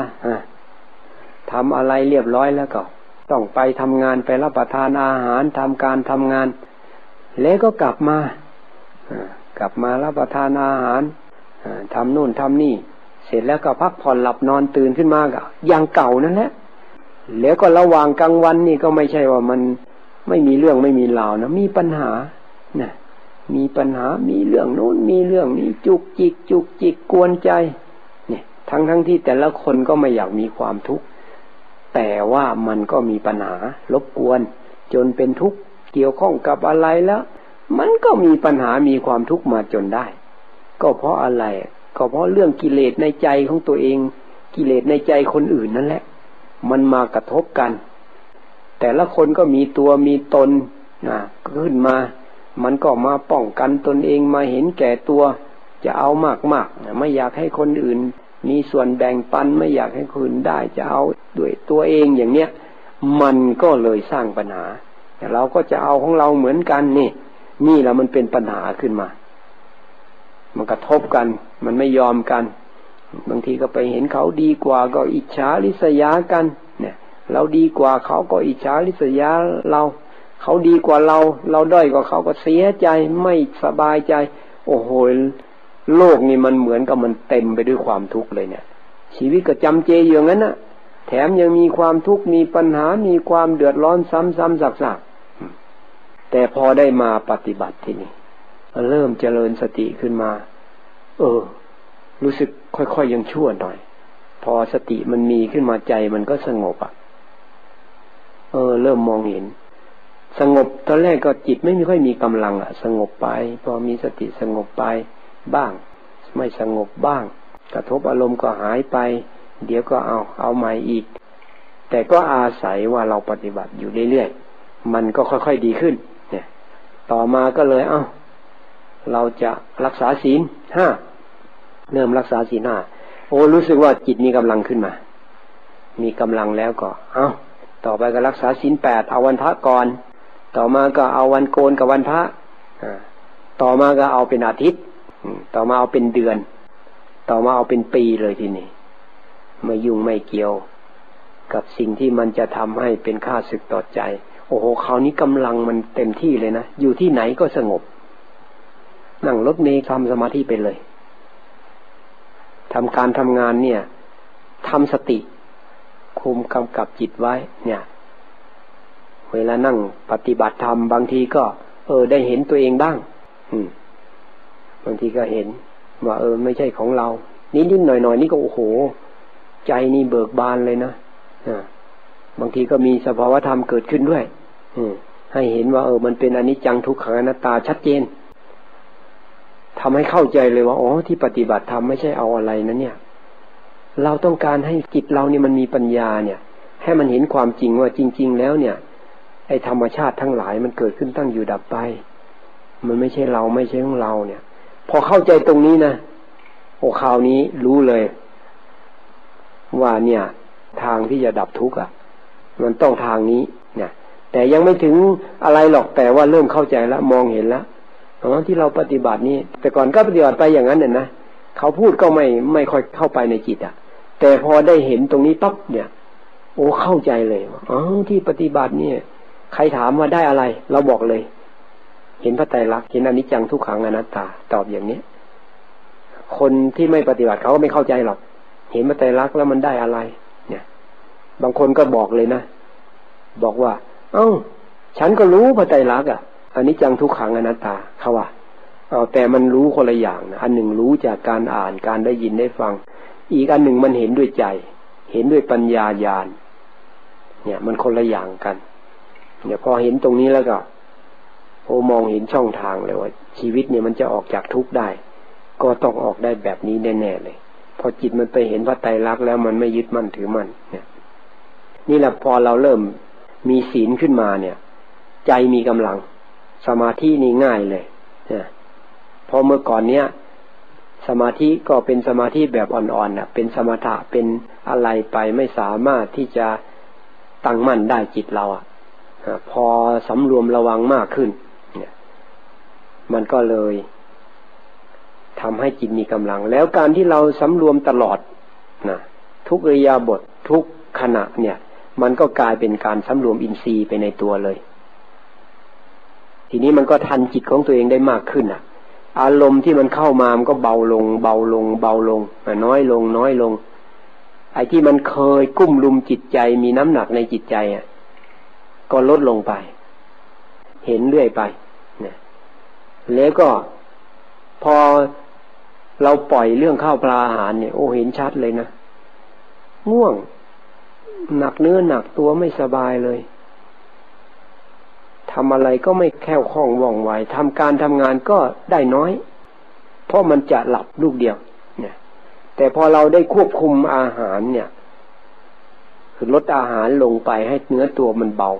ทำอะไรเรียบร้อยแล้วก็ ต้องไปทำงานไปรับประทานอาหารทำการทำงาน แล้วก็กลับมากลับมารับประทานอาหาร ทำนู่นทำนี่ เสร็จแล้วก็พักผ่อนหลับนอนตื่นขึ้นมาก็ยังเก่านั่นแหละแล้วก็ระหว่างกลางวันนี่ก็ไม่ใช่ว่ามันไม่มีเรื่องไม่มีราวนะมีปัญหานะมีปัญหามีเรื่องโน้นมีเรื่องนี้จุกจิก จุกจิกกวนใจ เนี่ย ทั้งทั้งที่แต่ละคนก็ไม่อยากมีความทุกข์แต่ว่ามันก็มีปัญหารบกวน จนเป็นทุกข์เกี่ยวข้องกับอะไรแล้ว มันก็มีปัญหามีความทุกข์มาจนได้ ก็เพราะอะไร ก็เพราะเรื่องกิเลสในใจของตัวเอง กิเลสในใจคนอื่นนั่นแหละ มันมากระทบกัน แต่ละคนก็มีตัวมีตนนะขึ้นมา มันก็มาป้องกันตนเองมาเห็นแก่ตัว จะเอามากมากไม่อยากให้คนอื่น มีส่วนแบ่งปันไม่อยากให้คนได้จะเอาด้วยตัวเองอย่างเนี้ย มันก็เลยสร้างปัญหาแต่เราก็จะเอาของเราเหมือนกันนี่ นี่แหละมันเป็นปัญหาขึ้นมา มันกระทบกัน มันไม่ยอมกัน บางทีก็ไปเห็นเขาดีกว่าก็อิจฉาริษยากัน เนี่ย เราดีกว่าเขาก็อิจฉาริษยาเรา เขาดีกว่าเรา เราด้อยกว่าเขาก็เสียใจไม่สบายใจ โอ้โหโลกนี่มันเหมือนกับมันเต็มไปด้วยความทุกข์เลยเนี่ย ชีวิตก็จำเจอย่างนั้นนะแถมยังมีความทุกข์มีปัญหามีความเดือดร้อนซ้ำๆซักๆแต่พอได้มาปฏิบัติที่นี่ เริ่มเจริญสติขึ้นมา เออ รู้สึกค่อยๆยังชั่วหน่อย พอสติมันมีขึ้นมาใจมันก็สงบอะ เออ เริ่มมองเห็น สงบตอนแรกก็จิตไม่ค่อยมีกำลังอะ สงบไป พอมีสติสงบไปบ้าง ไม่สงบบ้าง กระทบอารมณ์ก็หายไป เดี๋ยวก็เอาเอาใหม่อีก แต่ก็อาศัยว่าเราปฏิบัติอยู่เรื่อยๆมันก็ค่อยๆดีขึ้น เนี่ย ต่อมาก็เลย เอา้า เราจะรักษาศีลห้าเริ่มรักษาศีลห้าโอ้รู้สึกว่าจิตมีกำลังขึ้นมา มีกำลังแล้วก็ เอา้า ต่อไปก็รักษาศีลแปดเอาวันพระก่อน ต่อมาก็เอาวันโกนกับวันพระต่อมาก็เอาเป็นอาทิตย์ต่อมาเอาเป็นเดือน ต่อมาเอาเป็นปีเลยทีนี้ไม่ยุ่งไม่เกี่ยว กับสิ่งที่มันจะทำให้เป็นค่าศึกต่อใจ โอ้โหคราวนี้กำลังมันเต็มที่เลยนะ อยู่ที่ไหนก็สงบ นั่งรถเมล์ทำสมาธิไปเลยทำการทำงานเนี่ยทำสติคุมกำกับจิตไว้ เนี่ย เวลานั่งปฏิบัติธรรมบางทีก็ เออ ได้เห็นตัวเองบ้าง อืม บางทีก็เห็น ว่า เออ ไม่ใช่ของเรา นิดๆหน่อยๆนี่ก็โอ้โห ใจนี่เบิกบานเลยนะอ่าบางทีก็มีสภาวธรรมเกิดขึ้นด้วย อืมให้เห็นว่า เออ มันเป็นอนิจจังทุกขังอนัตตาชัดเจน ทำให้เข้าใจเลยว่าอ๋อที่ปฏิบัติธรรมไม่ใช่เอาอะไรนะเนี่ย เราต้องการให้จิตเราเนี่ยมันมีปัญญาเนี่ย ให้มันเห็นความจริงว่าจริง ๆ แล้วเนี่ย ไอ้ธรรมชาติทั้งหลายมันเกิดขึ้นตั้งอยู่ดับไป มันไม่ใช่เราไม่ใช่ของเราเนี่ย พอเข้าใจตรงนี้นะโอ้คราวนี้รู้เลย ว่าเนี่ย ทางที่จะดับทุกข์อะ มันต้องทางนี้เนี่ยแต่ยังไม่ถึงอะไรหรอกแต่ว่าเริ่มเข้าใจแล้วมองเห็นแล้ว อ๋อที่เราปฏิบัตินี้ แต่ก่อนก็ปฏิบัติไปอย่างนั้นน่ะนะเขาพูดก็ไม่ไม่ค่อยเข้าไปในจิตอะ แต่พอได้เห็นตรงนี้ปั๊บเนี่ย โอ้เข้าใจเลยอ๋อที่ปฏิบัติเนี่ย ใครถามว่าได้อะไร เราบอกเลย เห็นพระไตรลักษณ์เห็นอนิจจังทุกขังอนัตตา ตอบอย่างนี้คนที่ไม่ปฏิบัติเขาก็ไม่เข้าใจหรอก เห็นมาแต่รักษณ์แล้วมันได้อะไร เนี่ย บางคนก็บอกเลยนะบอกว่า เอ้า ฉันก็รู้พระไตรลักษณ์อะ อันนี้จังทุกขังอนัตตาเขาว่าเอาแต่มันรู้คนละอย่างนะอันหนึ่งรู้จากการอ่านการได้ยินได้ฟัง อีกอันหนึ่งมันเห็นด้วยใจ เห็นด้วยปัญญาญาณเนี่ยมันคนละอย่างกันเนี่ยพอเห็นตรงนี้แล้วก็โอ้มองเห็นช่องทางเลยว่า ชีวิตเนี่ยมันจะออกจากทุกข์ได้ ก็ต้องออกได้แบบนี้แน่ๆเลย พอจิตมันไปเห็นพระไตรลักษณ์แล้วมันไม่ยึดมั่นถือมั่นเนี่ย นี่แหละพอเราเริ่มมีศีลขึ้นมาเนี่ย ใจมีกำลัง สมาธินี่ง่ายเลยนี่ยพอเมื่อก่อนเนี้ยสมาธิก็เป็นสมาธิแบบอ่อนๆน่ะเป็นสมถะเป็นอะไรไปไม่สามารถที่จะตั้งมั่นได้จิตเราอะพอสำรวมระวังมากขึ้นเนี่ยมันก็เลยทำให้จิตมีกำลัง แล้วการที่เราสำรวมตลอดนะทุกริยาบททุกขณะเนี่ย มันก็กลายเป็นการสำรวมอินทรีย์ไปในตัวเลย ทีนี้มันก็ทันจิตของตัวเองได้มากขึ้นอะ อารมณ์ที่มันเข้ามามันก็เบาลง เบาลง เบาลงน้อยลง น้อยลง ไอ้ที่มันเคยกุ้มลุมจิตใจ มีน้ำหนักในจิตใจอะ ก็ลดลงไป เห็นเรื่อยไปเนี่ยแล้วก็พอเราปล่อยเรื่องข้าวปลาอาหารเนี่ยโอ้เห็นชัดเลยนะง่วง หนักเนื้อหนักตัวไม่สบายเลย ทำอะไรก็ไม่แค่วคล่องว่องไวทำการทำงานก็ได้น้อย เพราะมันจะหลับลูกเดียวเนี่ยแต่พอเราได้ควบคุมอาหารเนี่ยคือลดอาหารลงไปให้เนื้อตัวมันเบา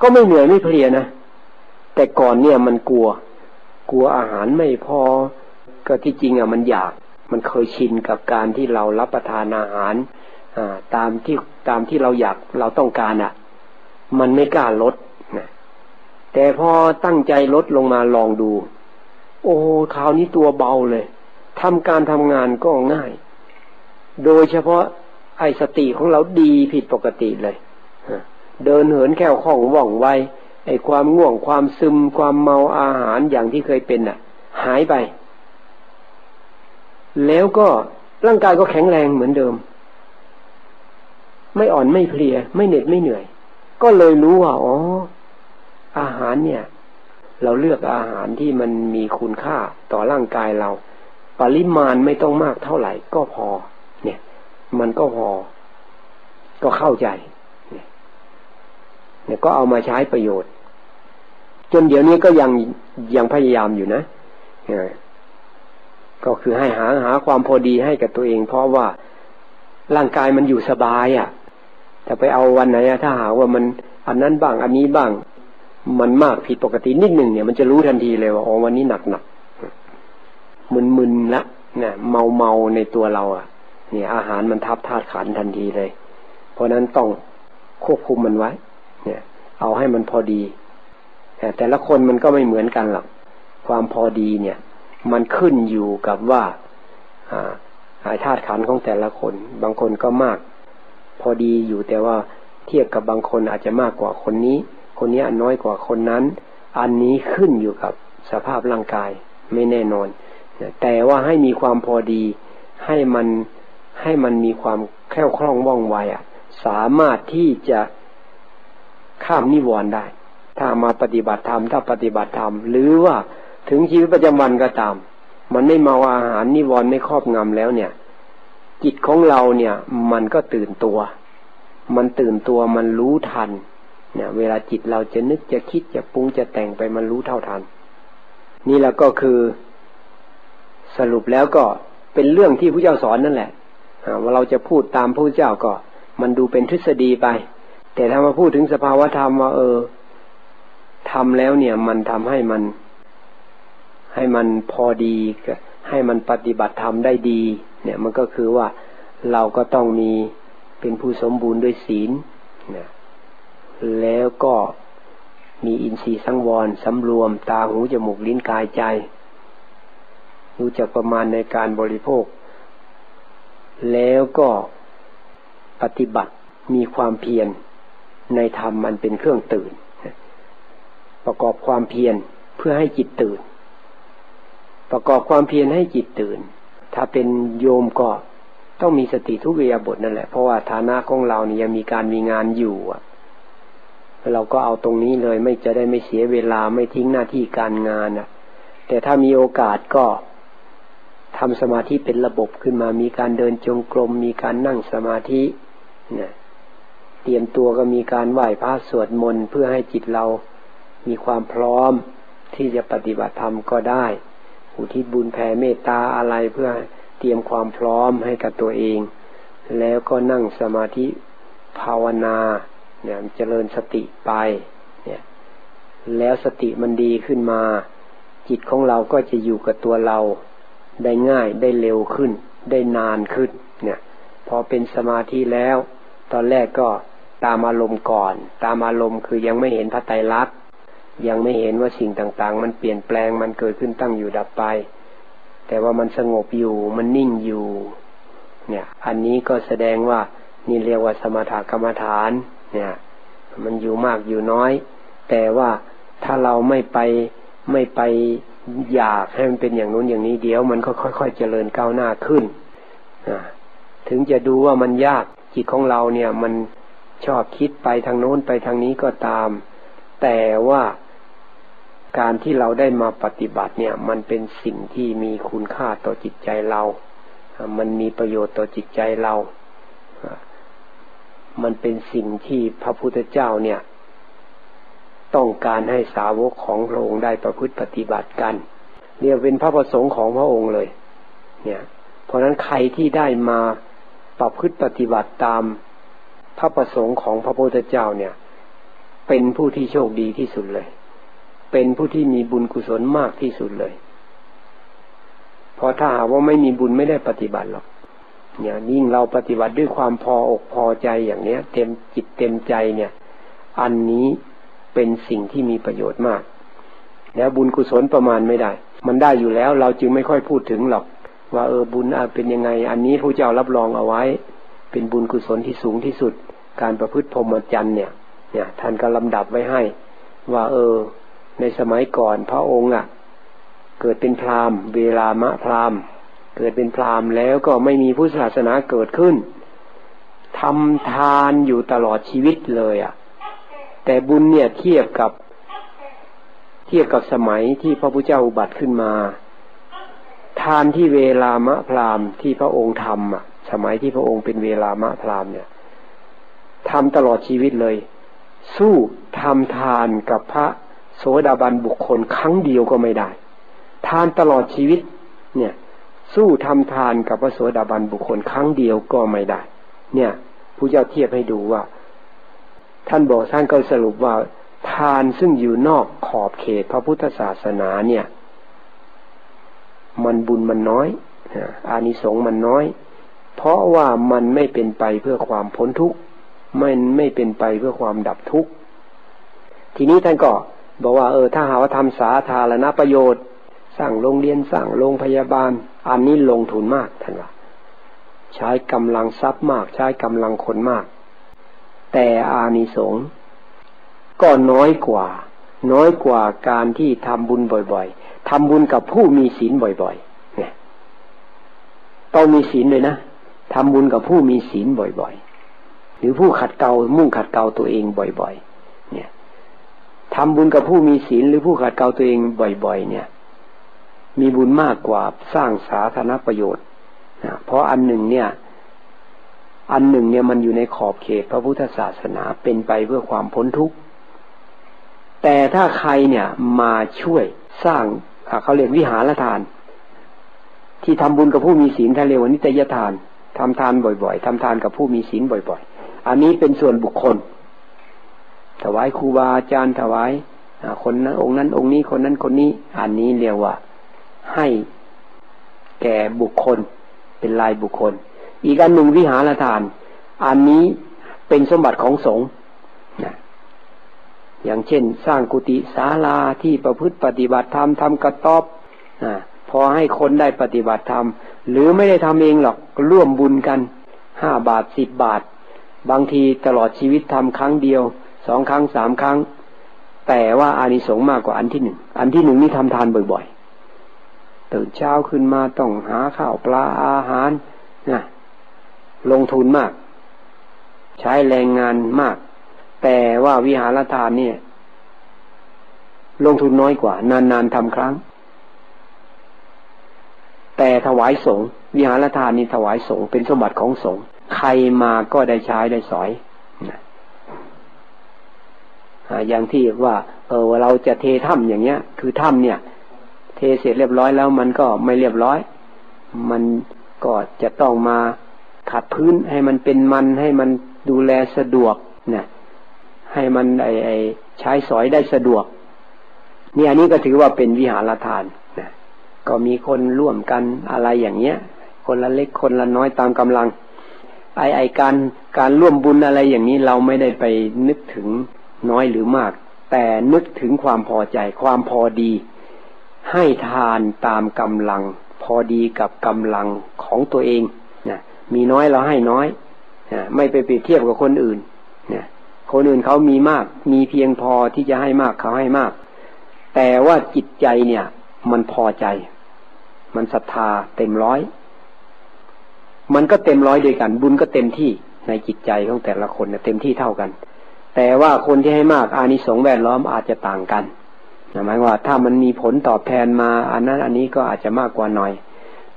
ก็ไม่เหนื่อยไม่เพลียนะ แต่ก่อนเนี่ยมันกลัว กลัวอาหารไม่พอ ก็ที่จริงอะมันอยาก มันเคยชินกับการที่เรารับประทานอาหารตามที่ตามที่เราอยากเราต้องการอะ่ะ มันไม่กล้าลด แต่พอตั้งใจลดลงมาลองดู โอ้คราวนี้ตัวเบาเลยทำการทำงานก็ง่าย โดยเฉพาะไอสติของเราดีผิดปกติเลย เดินเหินแค่ข้องว่องไว ไอความง่วงความซึมความเมาอาหารอย่างที่เคยเป็นอะ หายไป แล้วก็ร่างกายก็แข็งแรงเหมือนเดิม ไม่อ่อนไม่เพลีย ไม่เหน็ดไม่เหนื่อย ก็เลยรู้ว่าอ๋อ อาหารเนี่ย เราเลือกอาหารที่มันมีคุณค่าต่อร่างกายเรา ปริมาณไม่ต้องมากเท่าไหร่ก็พอ เนี่ย มันก็พอ ก็เข้าใจ เนี่ยก็เอามาใช้ประโยชน์ จนเดี๋ยวนี้ก็ยังยังพยายามอยู่นะก็คือให้หาหาความพอดีให้กับตัวเอง เพราะว่าร่างกายมันอยู่สบายอะ่ะแต่ไปเอาวันไหนถ้าหาว่ามันอันนั้นบ้าง อันนี้บ้าง มันมากผิดปกตินิดหนึ่งเนี่ยมันจะรู้ทันทีเลยว่าอ๋อวันนี้หนักหนักมึนๆละเนี่ยเมาเมาในตัวเราอะ เนี่ย อาหารมันทับธาตุขันทันทีเลย เพราะนั้นต้องควบคุมมันไว้ เนี่ย เอาให้มันพอดีแต่แต่ละคนมันก็ไม่เหมือนกันหรอกความพอดีเนี่ย มันขึ้นอยู่กับว่าหายธาตุขันของแต่ละคน บางคนก็มาก พอดีอยู่แต่ว่าเทียบกับบางคนอาจจะมากกว่าคนนี้ คนนี้น้อยกว่าคนนั้น อันนี้ขึ้นอยู่กับสภาพร่างกายไม่แน่นอน แต่ว่าให้มีความพอดีให้มันให้มันมีความแคล่วคล่องว่องไวอะ สามารถที่จะข้ามนิวรณ์ได้ ถ้ามาปฏิบัติธรรมถ้าปฏิบัติธรรม หรือว่าถึงชีวิตประจำวันก็ตาม มันไม่เมาอาหารนิวรณ์ไม่ครอบงำแล้วเนี่ย จิตของเราเนี่ย มันก็ตื่นตัว มันตื่นตัวมันรู้ทัน เนี่ย เวลาจิตเราจะนึกจะคิดจะปรุงจะแต่งไปมันรู้เท่าทัน นี่แหละก็คือสรุปแล้วก็เป็นเรื่องที่พระเจ้าสอนนั่นแหละว่าเราจะพูดตามพระเจ้าก็ มันดูเป็นทฤษฎีไป แต่ถ้ามาพูดถึงสภาวะธรรมว่าเออทำแล้วเนี่ย มันทำให้มัน ให้มันพอดีให้มันปฏิบัติธรรมได้ดี เนี่ยมันก็คือว่าเราก็ต้องมีเป็นผู้สมบูรณ์ด้วยศีลนะ แล้วก็มีอินทรีย์สังวรสำรวมตาหูจมูกลิ้นกายใจ รู้จักประมาณในการบริโภค แล้วก็ปฏิบัติมีความเพียรในธรรมมันเป็นเครื่องตื่น ประกอบความเพียรเพื่อให้จิตตื่น ประกอบความเพียรให้จิตตื่น ถ้าเป็นโยมก็ต้องมีสติทุกเรียบทนั่นแหละ เพราะว่าฐานะของเรานี่ยังมีการมีงานอยู่อะ เราก็เอาตรงนี้เลยไม่จะได้ไม่เสียเวลาไม่ทิ้งหน้าที่การงานอะแต่ถ้ามีโอกาสก็ทำสมาธิเป็นระบบขึ้นมา มีการเดินจงกรม มีการนั่งสมาธิเนี่ยเตรียมตัวก็มีการไหว้พระสวดมนต์เพื่อให้จิตเรามีความพร้อมที่จะปฏิบัติธรรมก็ได้ อุทิศบุญแผ่เมตตาอะไรเพื่อเตรียมความพร้อมให้กับตัวเอง แล้วก็นั่งสมาธิภาวนา เนี่ยเจริญสติไปเนี่ยแล้วสติมันดีขึ้นมา จิตของเราก็จะอยู่กับตัวเราได้ง่ายได้เร็วขึ้น ได้นานขึ้นเนี่ยพอเป็นสมาธิแล้ว ตอนแรกก็ตามอารมณ์ก่อน ตามอารมณ์คือยังไม่เห็นพระไตรลักษณ์ยังไม่เห็นว่าสิ่งต่างๆ มันเปลี่ยนแปลงมันเกิดขึ้นตั้งอยู่ดับไป แต่ว่ามันสงบอยู่มันนิ่งอยู่ เนี่ย อันนี้ก็แสดงว่านี่เรียกว่าสมถกรรมฐาน เนี่ย มันอยู่มากอยู่น้อย แต่ว่าถ้าเราไม่ไปไม่ไปอยากให้มันเป็นอย่างนู้นอย่างนี้เดี๋ยว มันก็ค่อยๆเจริญก้าวหน้าขึ้นถึงจะดูว่ามันยากจิตของเราเนี่ย มันชอบคิดไปทางโน้นไปทางนี้ก็ตาม แต่ว่าการที่เราได้มาปฏิบัติเนี่ย มันเป็นสิ่งที่มีคุณค่าต่อจิตใจเรา มันมีประโยชน์ต่อจิตใจเรา มันเป็นสิ่งที่พระพุทธเจ้าเนี่ย ต้องการให้สาวกของพระองค์ได้ประพฤติปฏิบัติกันเนี่ยเป็นพระประสงค์ของพระองค์เลย เนี่ย เพราะนั้นใครที่ได้มาประพฤติปฏิบัติตามพระประสงค์ของพระพุทธเจ้าเนี่ย เป็นผู้ที่โชคดีที่สุดเลย เป็นผู้ที่มีบุญกุศลมากที่สุดเลย เพราะถ้าหากว่าไม่มีบุญไม่ได้ปฏิบัติหรอก เนี่ยยิ่งเราปฏิบัติด้วยความพออกพอใจอย่างเนี้ย เต็มจิตเต็มใจเนี่ย อันนี้เป็นสิ่งที่มีประโยชน์มาก แล้วบุญกุศลประมาณไม่ได้ มันได้อยู่แล้วเราจึงไม่ค่อยพูดถึงหรอก ว่าเออบุญเป็นยังไง อันนี้ผู้เจ้ารับรองเอาไว้ เป็นบุญกุศลที่สูงที่สุด การประพฤติพรหมจรรย์เนี่ย เนี่ย ท่านก็ลำดับไว้ให้ ว่าเออ ในสมัยก่อนพระองค์อะ เกิดเป็นพราหมณ์ เวลามะพราหมณ์ เกิดเป็นพราหมณ์แล้วก็ไม่มีพุทธศาสนาเกิดขึ้นทำทานอยู่ตลอดชีวิตเลยอะ แต่บุญเนี่ยเทียบกับ เทียบกับสมัยที่พระพุทธเจ้าอุบัติขึ้นมา ทานที่เวลามะพรามที่พระองค์ทำอะ สมัยที่พระองค์เป็นเวลามะพรามเนี่ยทำตลอดชีวิตเลย สู้ทำทานกับพระโสดาบันบุคคลครั้งเดียวก็ไม่ได้ ทานตลอดชีวิต เนี่ย สู้ทำทานกับพระโสดาบันบุคคลครั้งเดียวก็ไม่ได้ เนี่ยผู้เจ้าเทียบให้ดูว่า ท่านบอกท่านก็สรุปว่า ทานซึ่งอยู่นอกขอบเขตพระพุทธศาสนาเนี่ย มันบุญมันน้อยอานิสงส์มันน้อย เพราะว่ามันไม่เป็นไปเพื่อความพ้นทุกข์มันไม่เป็นไปเพื่อความดับทุกข์ทีนี้ท่านก็บอกว่าเออถ้าหาว่าทำสาธารณประโยชน์ สร้างโรงเรียนสร้างโรงพยาบาล อันนี้ลงทุนมากท่านว่า ใช้กำลังทรัพย์มาก ใช้กำลังคนมาก แต่อานิสงส์ก็น้อยกว่า น้อยกว่าการที่ทำบุญบ่อยๆทำบุญกับผู้มีศีลบ่อยๆเนี่ยต้องมีศีลเลยนะทำบุญกับผู้มีศีลบ่อยๆ หรือผู้ขัดเกลามุ่งขัดเกลาตัวเองบ่อยๆ เนี่ยทำบุญกับผู้มีศีลหรือผู้ขัดเกลาตัวเองบ่อย ๆ เนี่ย มีบุญมากกว่าสร้างสาธารณประโยชน์นะเพราะอันหนึ่งเนี่ย อันหนึ่งเนี่ยมันอยู่ในขอบเขตพระพุทธศาสนาเป็นไปเพื่อความพ้นทุกข์ แต่ถ้าใครเนี่ยมาช่วยสร้างเขาเรียกวิหารทาน ที่ทำบุญกับผู้มีศีลทะเลวนิตยทานทำทานบ่อยๆทำทานกับผู้มีศีลบ่อยๆ อันนี้เป็นส่วนบุคคล ถวายครูบาอาจารย์ถวายคนนั้นองค์นั้นองค์นี้คนนั้นคนนี้ อันนี้เรียกว่า ให้แก่บุคคล เป็นลายบุคคล อีกอันหนึ่งวิหารทาน อันนี้เป็นสมบัติของสงฆ์อย่างเช่น สร้างกุฏิศาลาที่ประพฤติปฏิบัติธรรมทำกระต๊อบพอให้คนได้ปฏิบัติธรรม หรือไม่ได้ทำเองหรอกร่วมบุญกันห้าบาทสิบบาท บางทีตลอดชีวิตทำครั้งเดียวสองครั้งสามครั้ง แต่ว่าอานิสงส์มากกว่าอันที่หนึ่ง อันที่หนึ่งนี่ทำทานบ่อยๆ ตื่นเช้าขึ้นมาต้องหาข้าวปลาอาหารนะลงทุนมาก ใช้แรงงานมาก แต่ว่าวิหารทานเนี่ย ลงทุนน้อยกว่า นานๆทำครั้ง แต่ถวายสงฆ์วิหารทานนี่ถวายสงฆ์เป็นสมบัติของสงฆ์ใครมาก็ได้ใช้ได้สอยอย่างที่ว่า เออเราจะเทถ้ำอย่างเงี้ย คือถ้ำเนี่ย ทเสร็จเรียบร้อยแล้วมันก็ไม่เรียบร้อย มันก็จะต้องมาขัดพื้นให้มันเป็นมันให้มันดูแลสะดวกนะให้มันไอไอใช้สอยได้สะดวกนี่อันนี้ก็ถือว่าเป็นวิหารทานนะก็มีคนร่วมกันอะไรอย่างเงี้ย คนละเล็กคนละน้อยตามกำลัง ไอไอการการร่วมบุญอะไรอย่างนี้เราไม่ได้ไปนึกถึงน้อยหรือมาก แต่นึกถึงความพอใจความพอดี ให้ทานตามกำลัง พอดีกับกำลังของตัวเองนะมีน้อยเราให้น้อยนะไม่ไปเปรียบเทียบกับคนอื่นเนี่ยคนอื่นเขามีมาก มีเพียงพอที่จะให้มากเขาให้มาก แต่ว่าจิตใจเนี่ย มันพอใจ มันศรัทธาเต็มร้อย มันก็เต็มร้อยด้วยกัน บุญก็เต็มที่ในจิตใจของแต่ละคนเนี่ยเต็มที่เท่ากัน แต่ว่าคนที่ให้มากอานิสงส์แวดล้อมอาจจะต่างกัน หมายว่าถ้ามันมีผลตอบแทนมา อันนั้นอันนี้ก็อาจจะมากกว่าหน่อย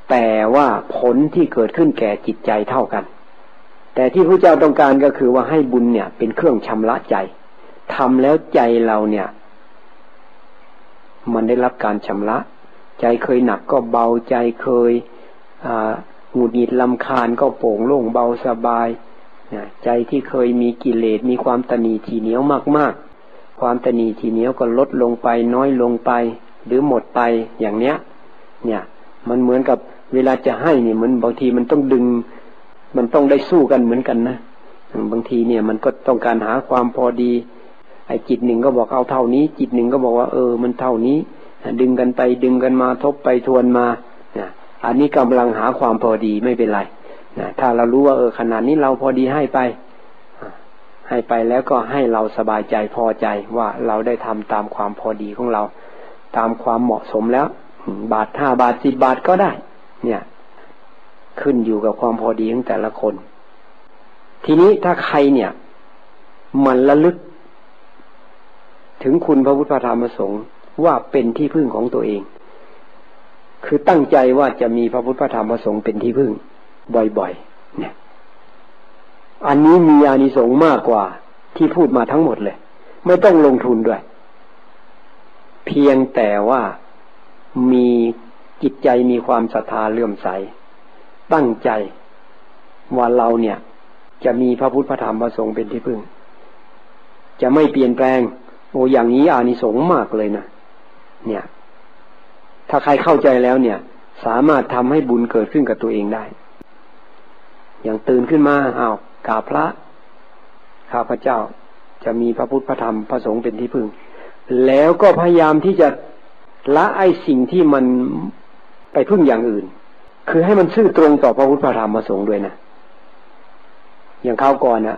แต่ว่าผลที่เกิดขึ้นแก่จิตใจเท่ากัน แต่ที่พระเจ้าต้องการก็คือว่าให้บุญเนี่ย เป็นเครื่องชำระใจทำแล้วใจเราเนี่ย มันได้รับการชำระ ใจเคยหนักก็เบาใจเคยหงุดหงิดลำคาญก็โปร่งโล่งเบาสบายใจที่เคยมีกิเลสมีความตนีทีเหนียวมากๆ ความตนีทีเหนียวก็ลดลงไป น้อยลงไป หรือหมดไปอย่างเนี้ย เนี่ย มันเหมือนกับเวลาจะให้เนี่ยมันบางทีมันต้องดึง มันต้องได้สู้กันเหมือนกันนะบางทีเนี่ยมันก็ต้องการหาความพอดี ไอ้จิตหนึ่งก็บอกเอาเท่านี้ จิตหนึ่งก็บอกว่า เออ มันเท่านี้ ดึงกันไปดึงกันมาทบไปทวนมานะอันนี้กำลังหาความพอดีไม่เป็นไรนะถ้าเรารู้ว่าเออขนาดนี้เราพอดีให้ไป ให้ไปแล้วก็ให้เราสบายใจพอใจว่าเราได้ทำตามความพอดีของเรา ตามความเหมาะสมแล้ว บาทห้าบาทสิบบาทก็ได้ เนี่ย ขึ้นอยู่กับความพอดีของแต่ละคน ทีนี้ถ้าใครเนี่ย มันระลึก ถึงคุณพระพุทธธรรมประสงค์ว่าเป็นที่พึ่งของตัวเอง คือตั้งใจว่าจะมีพระพุทธธรรมประสงค์เป็นที่พึ่ง บ่อยๆ เนี่ย อันนี้มีอานิสงส์มากกว่าที่พูดมาทั้งหมดเลย ไม่ต้องลงทุนด้วย เพียงแต่ว่ามีจิตใจมีความศรัทธาเลื่อมใส ตั้งใจว่าเราเนี่ย จะมีพระพุทธพระธรรมพระสงฆ์เป็นที่พึ่ง จะไม่เปลี่ยนแปลง โอ้อย่างนี้อานิสงส์มากเลยนะเนี่ย ถ้าใครเข้าใจแล้วเนี่ย สามารถทำให้บุญเกิดขึ้นกับตัวเองได้ อย่างตื่นขึ้นมาอ้าว กราบพระ ข้าพเจ้าจะมีพระพุทธพระธรรมพระสงฆ์เป็นที่พึ่ง แล้วก็พยายามที่จะละไอสิ่งที่มันไปพึ่งอย่างอื่น คือให้มันซื่อตรงต่อพระพุทธพระธรรมมาสงฆ์ด้วยนะ อย่างข้าวก่อนนะ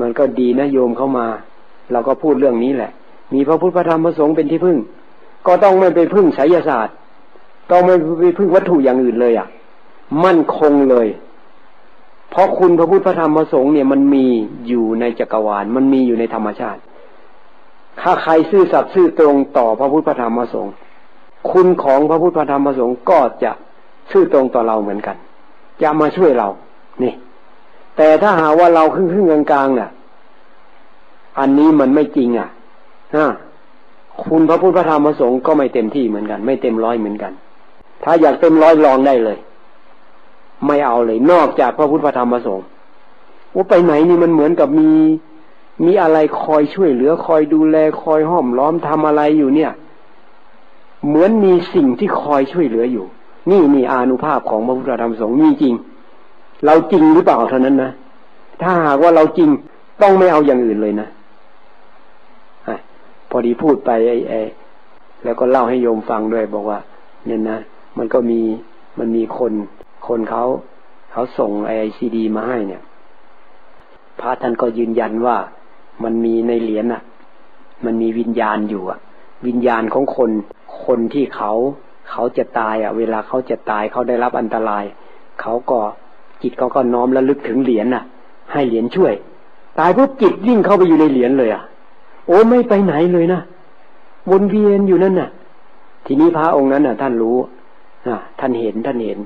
มันก็ดีนะโยมเข้ามา เราก็พูดเรื่องนี้แหละ มีพระพุทธพระธรรมประสงค์เป็นที่พึ่ง ก็ต้องไม่ไปพึ่งไสยศาสตร์ ต้องไม่ไปพึ่งวัตถุอย่างอื่นเลยอะ่ะ มั่นคงเลย เพราะคุณพระพุทธธรรมประสงค์เนี่ยมันมีอยู่ในจักรวาล มันมีอยู่ในธรรมชาติ ถ้าใครซื่อสัตย์ซื่อตรงต่อพระพุทธธรรมประสงค์คุณของพระพุทธธรรมประสงค์ก็จะซื่อตรงต่อเราเหมือนกัน จะมาช่วยเรา นี่ แต่ถ้าหาว่าเราครึ่งครึ่งกลางๆเนี่ยอันนี้มันไม่จริงอะฮะคุณพระพุทธธรรมประสงค์ก็ไม่เต็มที่เหมือนกัน ไม่เต็มร้อยเหมือนกัน ถ้าอยากเต็มร้อยลองได้เลย ไม่เอาเลยนอกจากพระพุทธธรรมประสงค์ว่าไปไหนนี่มันเหมือนกับมีมีอะไรคอยช่วยเหลือคอยดูแลคอยห้อมล้อมทำอะไรอยู่เนี่ย เหมือนมีสิ่งที่คอยช่วยเหลืออยู่ นี่นี่อานุภาพของพระพุทธธรรมสงฆ์มีจริง เราจริงหรือเปล่าเท่านั้นนะถ้าหากว่าเราจริงต้องไม่เอาอย่างอื่นเลยนะพอดีพูดไปไอ้ไอ้แล้วก็เล่าให้โยมฟังด้วยบอกว่า เนี่ยนะมันก็มีมันมีคน คนเขาเขาส่งไอซีดีมาให้เนี่ย พระท่านก็ยืนยันว่ามันมีในเหรียญอะ มันมีวิญญาณอยู่อะ วิญญาณของคน คนที่เขาเขาจะตายอะ เวลาเขาจะตายเขาได้รับอันตราย เขาก็จิตเขาก็น้อมระลึกถึงเหรียญอะ ให้เหรียญช่วย ตายปุ๊บจิตวิ่งเข้าไปอยู่ในเหรียญเลยอะ โอ้ไม่ไปไหนเลยนะวนเวียนอยู่นั่นน่ะ ทีนี้พระองค์นั้นน่ะ ท่านรู้อะท่านเห็นท่านเห็น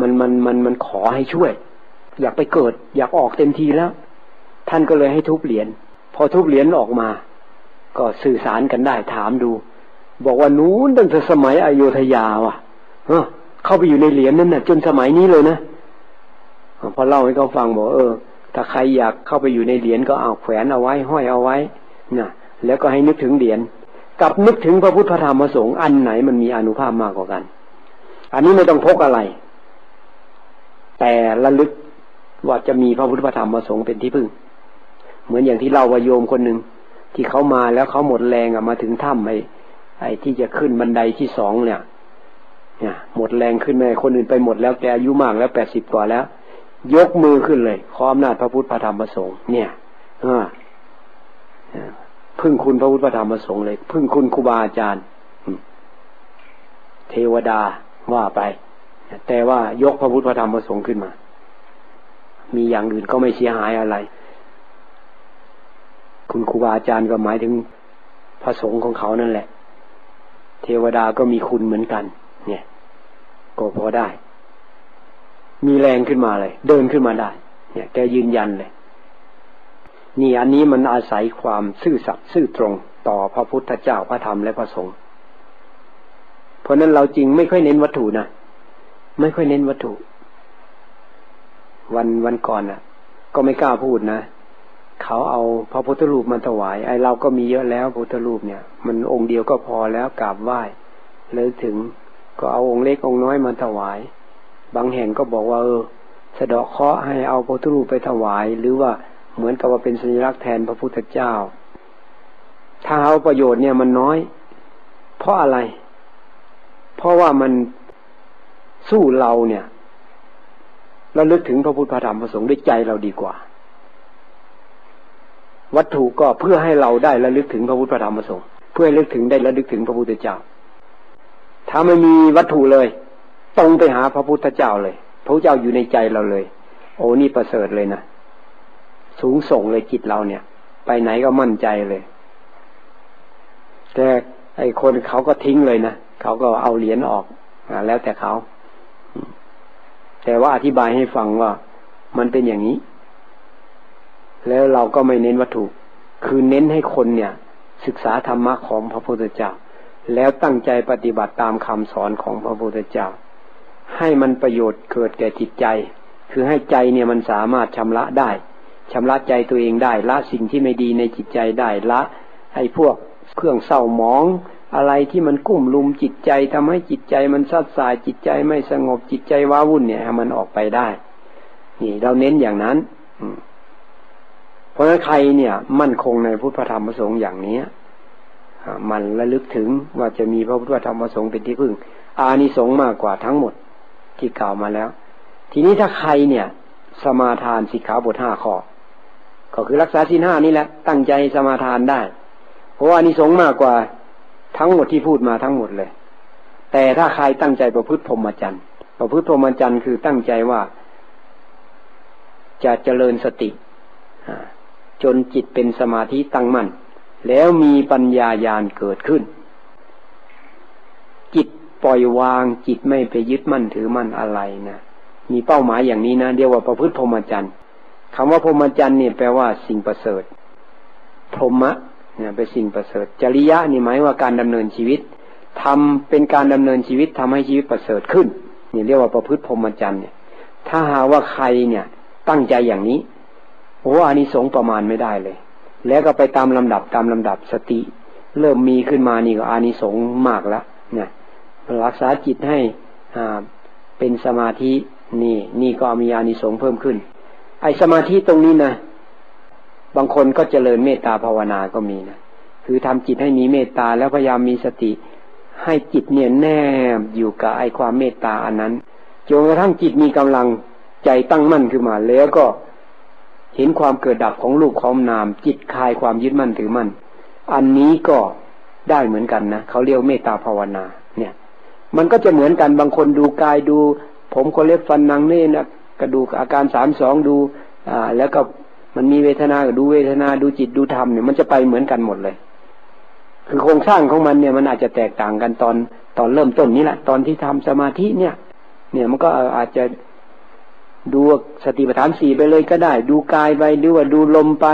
มันมันมันมันขอให้ช่วย อยากไปเกิด อยากออกเต็มทีแล้ว ท่านก็เลยให้ทุบเหรียญพอทุบเหรียญออกมา ก็สื่อสารกันได้ถามดู บอกว่านู้นตั้งแต่สมัยอโยธยาว่ะเออเข้าไปอยู่ในเหรียญนั่นน่ะ จนสมัยนี้เลยนะพอเล่าให้เขาฟังบอกเออ ถ้าใครอยากเข้าไปอยู่ในเหรียญก็เอาแขวนเอาไว้ห้อยเอาไว้นะแล้วก็ให้นึกถึงเหรียญกับนึกถึงพระพุทธธรรมประสงค์อันไหนมันมีอนุภาพมากกว่ากัน อันนี้ไม่ต้องพกอะไร แต่ระลึกว่าจะมีพระพุทธธรรมประสงค์เป็นที่พึ่ง เหมือนอย่างที่เล่าว่าโยมคนหนึ่งที่เขามาแล้วเขาหมดแรงอะมาถึงถ้ำไอ้ไอ้ที่จะขึ้นบันไดที่สองเนี่ยเนี่ยหมดแรงขึ้นไปคนอื่นไปหมดแล้วแกอายุมากแล้วแปดสิบกว่าแล้ว ยกมือขึ้นเลยขออำนาจพระพุทธพระธรรมพระสงฆ์เนี่ยอ่าพึ่งคุณพระพุทธพระธรรมพระสงฆ์เลย พึ่งคุณครูบาอาจารย์เทวดาว่าไป แต่ว่ายกพระพุทธพระธรรมพระสงฆ์ขึ้นมา มีอย่างอื่นก็ไม่เสียหายอะไร คุณครูบาอาจารย์ก็หมายถึงพระสงฆ์ของเขานั่นแหละ เทวดาก็มีคุณเหมือนกัน เนี่ย ก็พอได้ มีแรงขึ้นมาเลย เดินขึ้นมาได้ เนี่ย แกยืนยันเลยนี่อันนี้มันอาศัยความซื่อสัตย์ซื่อตรงต่อพระพุทธเจ้าพระธรรมและพระสงฆ์เพราะนั้นเราจริงไม่ค่อยเน้นวัตถุนะ ไม่ค่อยเน้นวัตถุ วันวันก่อนนะ่ะ ก็ไม่กล้าพูดนะเขาเอาพระพุทธรูปมาถวาย ไอเราก็มีเยอะแล้วพุทธรูปเนี่ย มันองค์เดียวก็พอแล้วกราบไหว้เลยถึงก็เอาองค์เล็กองค์น้อยมาถวาย บางแห่งก็บอกว่า เออสะเดาะเคาะให้เอาพระพุทธรูปไปถวาย หรือว่าเหมือนกับว่าเป็นสัญลักษณ์แทนพระพุทธเจ้า ถ้าเอาประโยชน์เนี่ยมันน้อย เพราะอะไร เพราะว่ามัน สู้เราเนี่ยเราลึกถึงพระพุทธธรรมประสงค์ด้วยใจเราดีกว่า วัตถุก็เพื่อให้เราได้ระลึกถึงพระพุทธธรรมประสงค์เพื่อให้ลึกถึงได้ระลึกถึงพระพุทธเจ้า ถ้าไม่มีวัตถุเลยตรงไปหาพระพุทธเจ้าเลย พระเจ้าอยู่ในใจเราเลย โอ้นี่ประเสริฐเลยนะสูงส่งเลยจิตเราเนี่ย ไปไหนก็มั่นใจเลย แต่ไอคนเขาก็ทิ้งเลยนะเขาก็เอาเหรียญออกอแล้วแต่เขา แต่ว่าอธิบายให้ฟังว่ามันเป็นอย่างนี้ แล้วเราก็ไม่เน้นวัตถุ คือเน้นให้คนเนี่ย ศึกษาธรรมะของพระพุทธเจ้า แล้วตั้งใจปฏิบัติตามคำสอนของพระพุทธเจ้า ให้มันประโยชน์เกิดแก่จิตใจ คือให้ใจเนี่ยมันสามารถชำระได้ชำระใจตัวเองได้ ละสิ่งที่ไม่ดีในจิตใจได้ละให้พวกเครื่องเศร้าหมอง อะไรที่มันกุ้มลุมจิตใจทำให้จิตใจมันซัดสายจิตใจไม่สงบจิตใจว้าวุ่นเนี่ยมันออกไปได้ นี่เราเน้นอย่างนั้นเพราะฉะนั้นใครเนี่ย มั่นคงในพุทธธรรมประสงค์อย่างนี้มันระลึกถึงว่าจะมีพระพุทธธรรมประสงค์เป็นที่พึ่ง อานิสงส์มากกว่าทั้งหมดที่กล่าวมาแล้ว ทีนี้ถ้าใครเนี่ย สมาทานสิกขาบทห้าข้อก็คือรักษาสินห้านี่แหละ ตั้งใจสมาทานได้ เพราะว่าอานิสงส์มากกว่า ทั้งหมดที่พูดมาทั้งหมดเลย แต่ถ้าใครตั้งใจประพฤติพรหมจรรย์ประพฤติพรหมจรรย์คือตั้งใจว่า จะเจริญสติจนจิตเป็นสมาธิตั้งมั่น แล้วมีปัญญาญาณเกิดขึ้น จิตปล่อยวางจิตไม่ไปยึดมั่นถือมั่นอะไรนะมีเป้าหมายอย่างนี้นะเรียกว่าประพฤติพรหมจรรย์คำว่าพรหมจรรย์เนี่ยแปลว่าสิ่งประเสริฐพรหมะ เนี่ยเป็นสิ่งประเสริฐ จริยะนี่หมายว่าการดำเนินชีวิตทำเป็นการดำเนินชีวิตทำให้ชีวิตประเสริฐขึ้นนี่เรียกว่าประพฤติพรหมจรรย์เนี่ย ถ้าหาว่าใครเนี่ยตั้งใจอย่างนี้โอ้อานิสงส์ประมาณไม่ได้เลย แล้วก็ไปตามลำดับตามลำดับสติ เริ่มมีขึ้นมานี่ก็อานิสงส์มากแล้วเนี่ยรักษาจิตให้อ่าเป็นสมาธินี่ นี่ก็มีอานิสงส์เพิ่มขึ้น ไอสมาธิตรงนี้นะ บางคนก็เจริญเมตตาภาวนาก็มีนะคือทำจิตให้มีเมตตาแล้วพยายามมีสติ ให้จิตเนี่ยแนบอยู่กับไอความเมตตาอันนั้นจนกระทั่งจิตมีกำลังใจตั้งมั่นขึ้นมา แล้วก็เห็นความเกิดดับของรูปของนาม จิตคลายความยึดมั่นถือมั่น อันนี้ก็ได้เหมือนกันนะเขาเรียกเมตตาภาวนา เนี่ย มันก็จะเหมือนกันบางคนดูกายดู ผมก็เล็บฟันนังเน่นะกระดูกอาการสามสองดู อ่า แล้วก็ มันมีเวทนาดูเวทนาดูจิตดูธรรมเนี่ยมันจะไปเหมือนกันหมดเลย คือโครงสร้างของมันเนี่ยมันอาจจะแตกต่างกันตอนตอนเริ่มต้นนี้แหละตอนที่ทำสมาธิเนี่ย เนี่ยมันก็อาจจะดูสติปัฏฐานสี่ไปเลยก็ได้ ดูกายไปหรือว่าดูลมไป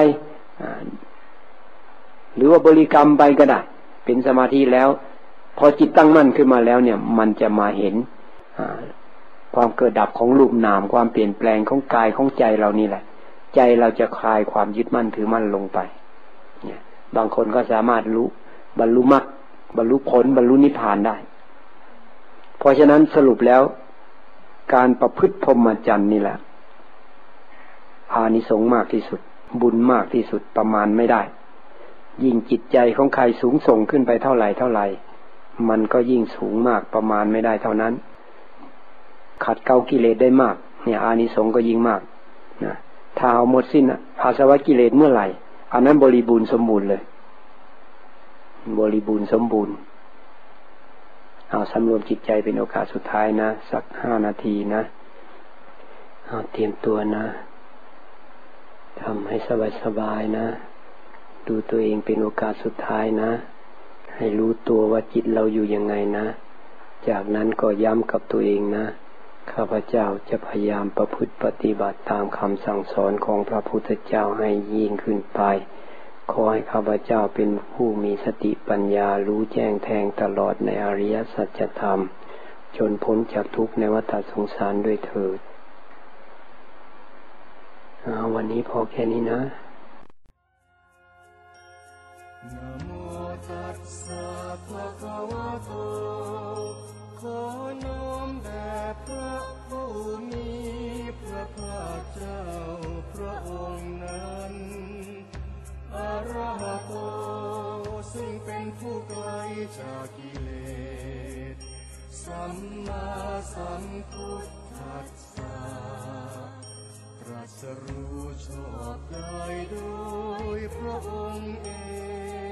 หรือว่าบริกรรมไปก็ได้ เป็นสมาธิแล้ว พอจิตตั้งมั่นขึ้นมาแล้วเนี่ย มันจะมาเห็นความเกิดดับของรูปนาม ความเปลี่ยนแปลงของกายของใจเรานี่แหละ ใจเราจะคลายความยึดมั่นถือมั่นลงไป เนี่ย บางคนก็สามารถรู้บรรลุมรรคบรรลุผลบรรลุนิพพานได้ เพราะฉะนั้นสรุปแล้ว การประพฤติพรหมจรรย์นี่แหละ อานิสงส์มากที่สุด บุญมากที่สุดประมาณไม่ได้ ยิ่งจิตใจของใครสูงส่งขึ้นไปเท่าไหร่เท่าไหร่ มันก็ยิ่งสูงมากประมาณไม่ได้เท่านั้น ขัดเกากิเลสได้มาก เนี่ย อานิสงส์ก็ยิ่งมากนะ ถ้าเอาหมดสิ้นอาสวะกิเลสเมื่อไหร่ อันนั้นบริบูรณ์สมบูรณ์เลย บริบูรณ์สมบูรณ์ เอาสำรวมจิตใจเป็นโอกาสสุดท้ายนะ สักห้านาทีนะเอาเตรียมตัวนะทำให้สบายสบายนะ ดูตัวเองเป็นโอกาสสุดท้ายนะ ให้รู้ตัวว่าจิตเราอยู่ยังไงนะ จากนั้นก็ย้ำกับตัวเองนะ ข้าพเจ้าจะพยายามประพฤติปฏิบัติตามคำสั่งสอนของพระพุทธเจ้าให้ยิ่งขึ้นไป ขอให้ข้าพเจ้าเป็นผู้มีสติปัญญารู้แจ้งแทงตลอดในอริยสัจธรรม จนพ้นจากทุกข์ในวัฏสงสารด้วยเถิดวันนี้พอแค่นี้นะนะโมตัสสะภะคะวะโต ขอน้อมแด่พระผู้มีพระภาคเจ้าพระองค์นั้นอรหโตซึ่งเป็นผู้ไกลจากกิเลส สัมมาสัมพุทธัสสะตรัสรู้ชอบได้โดยพระองค์เอง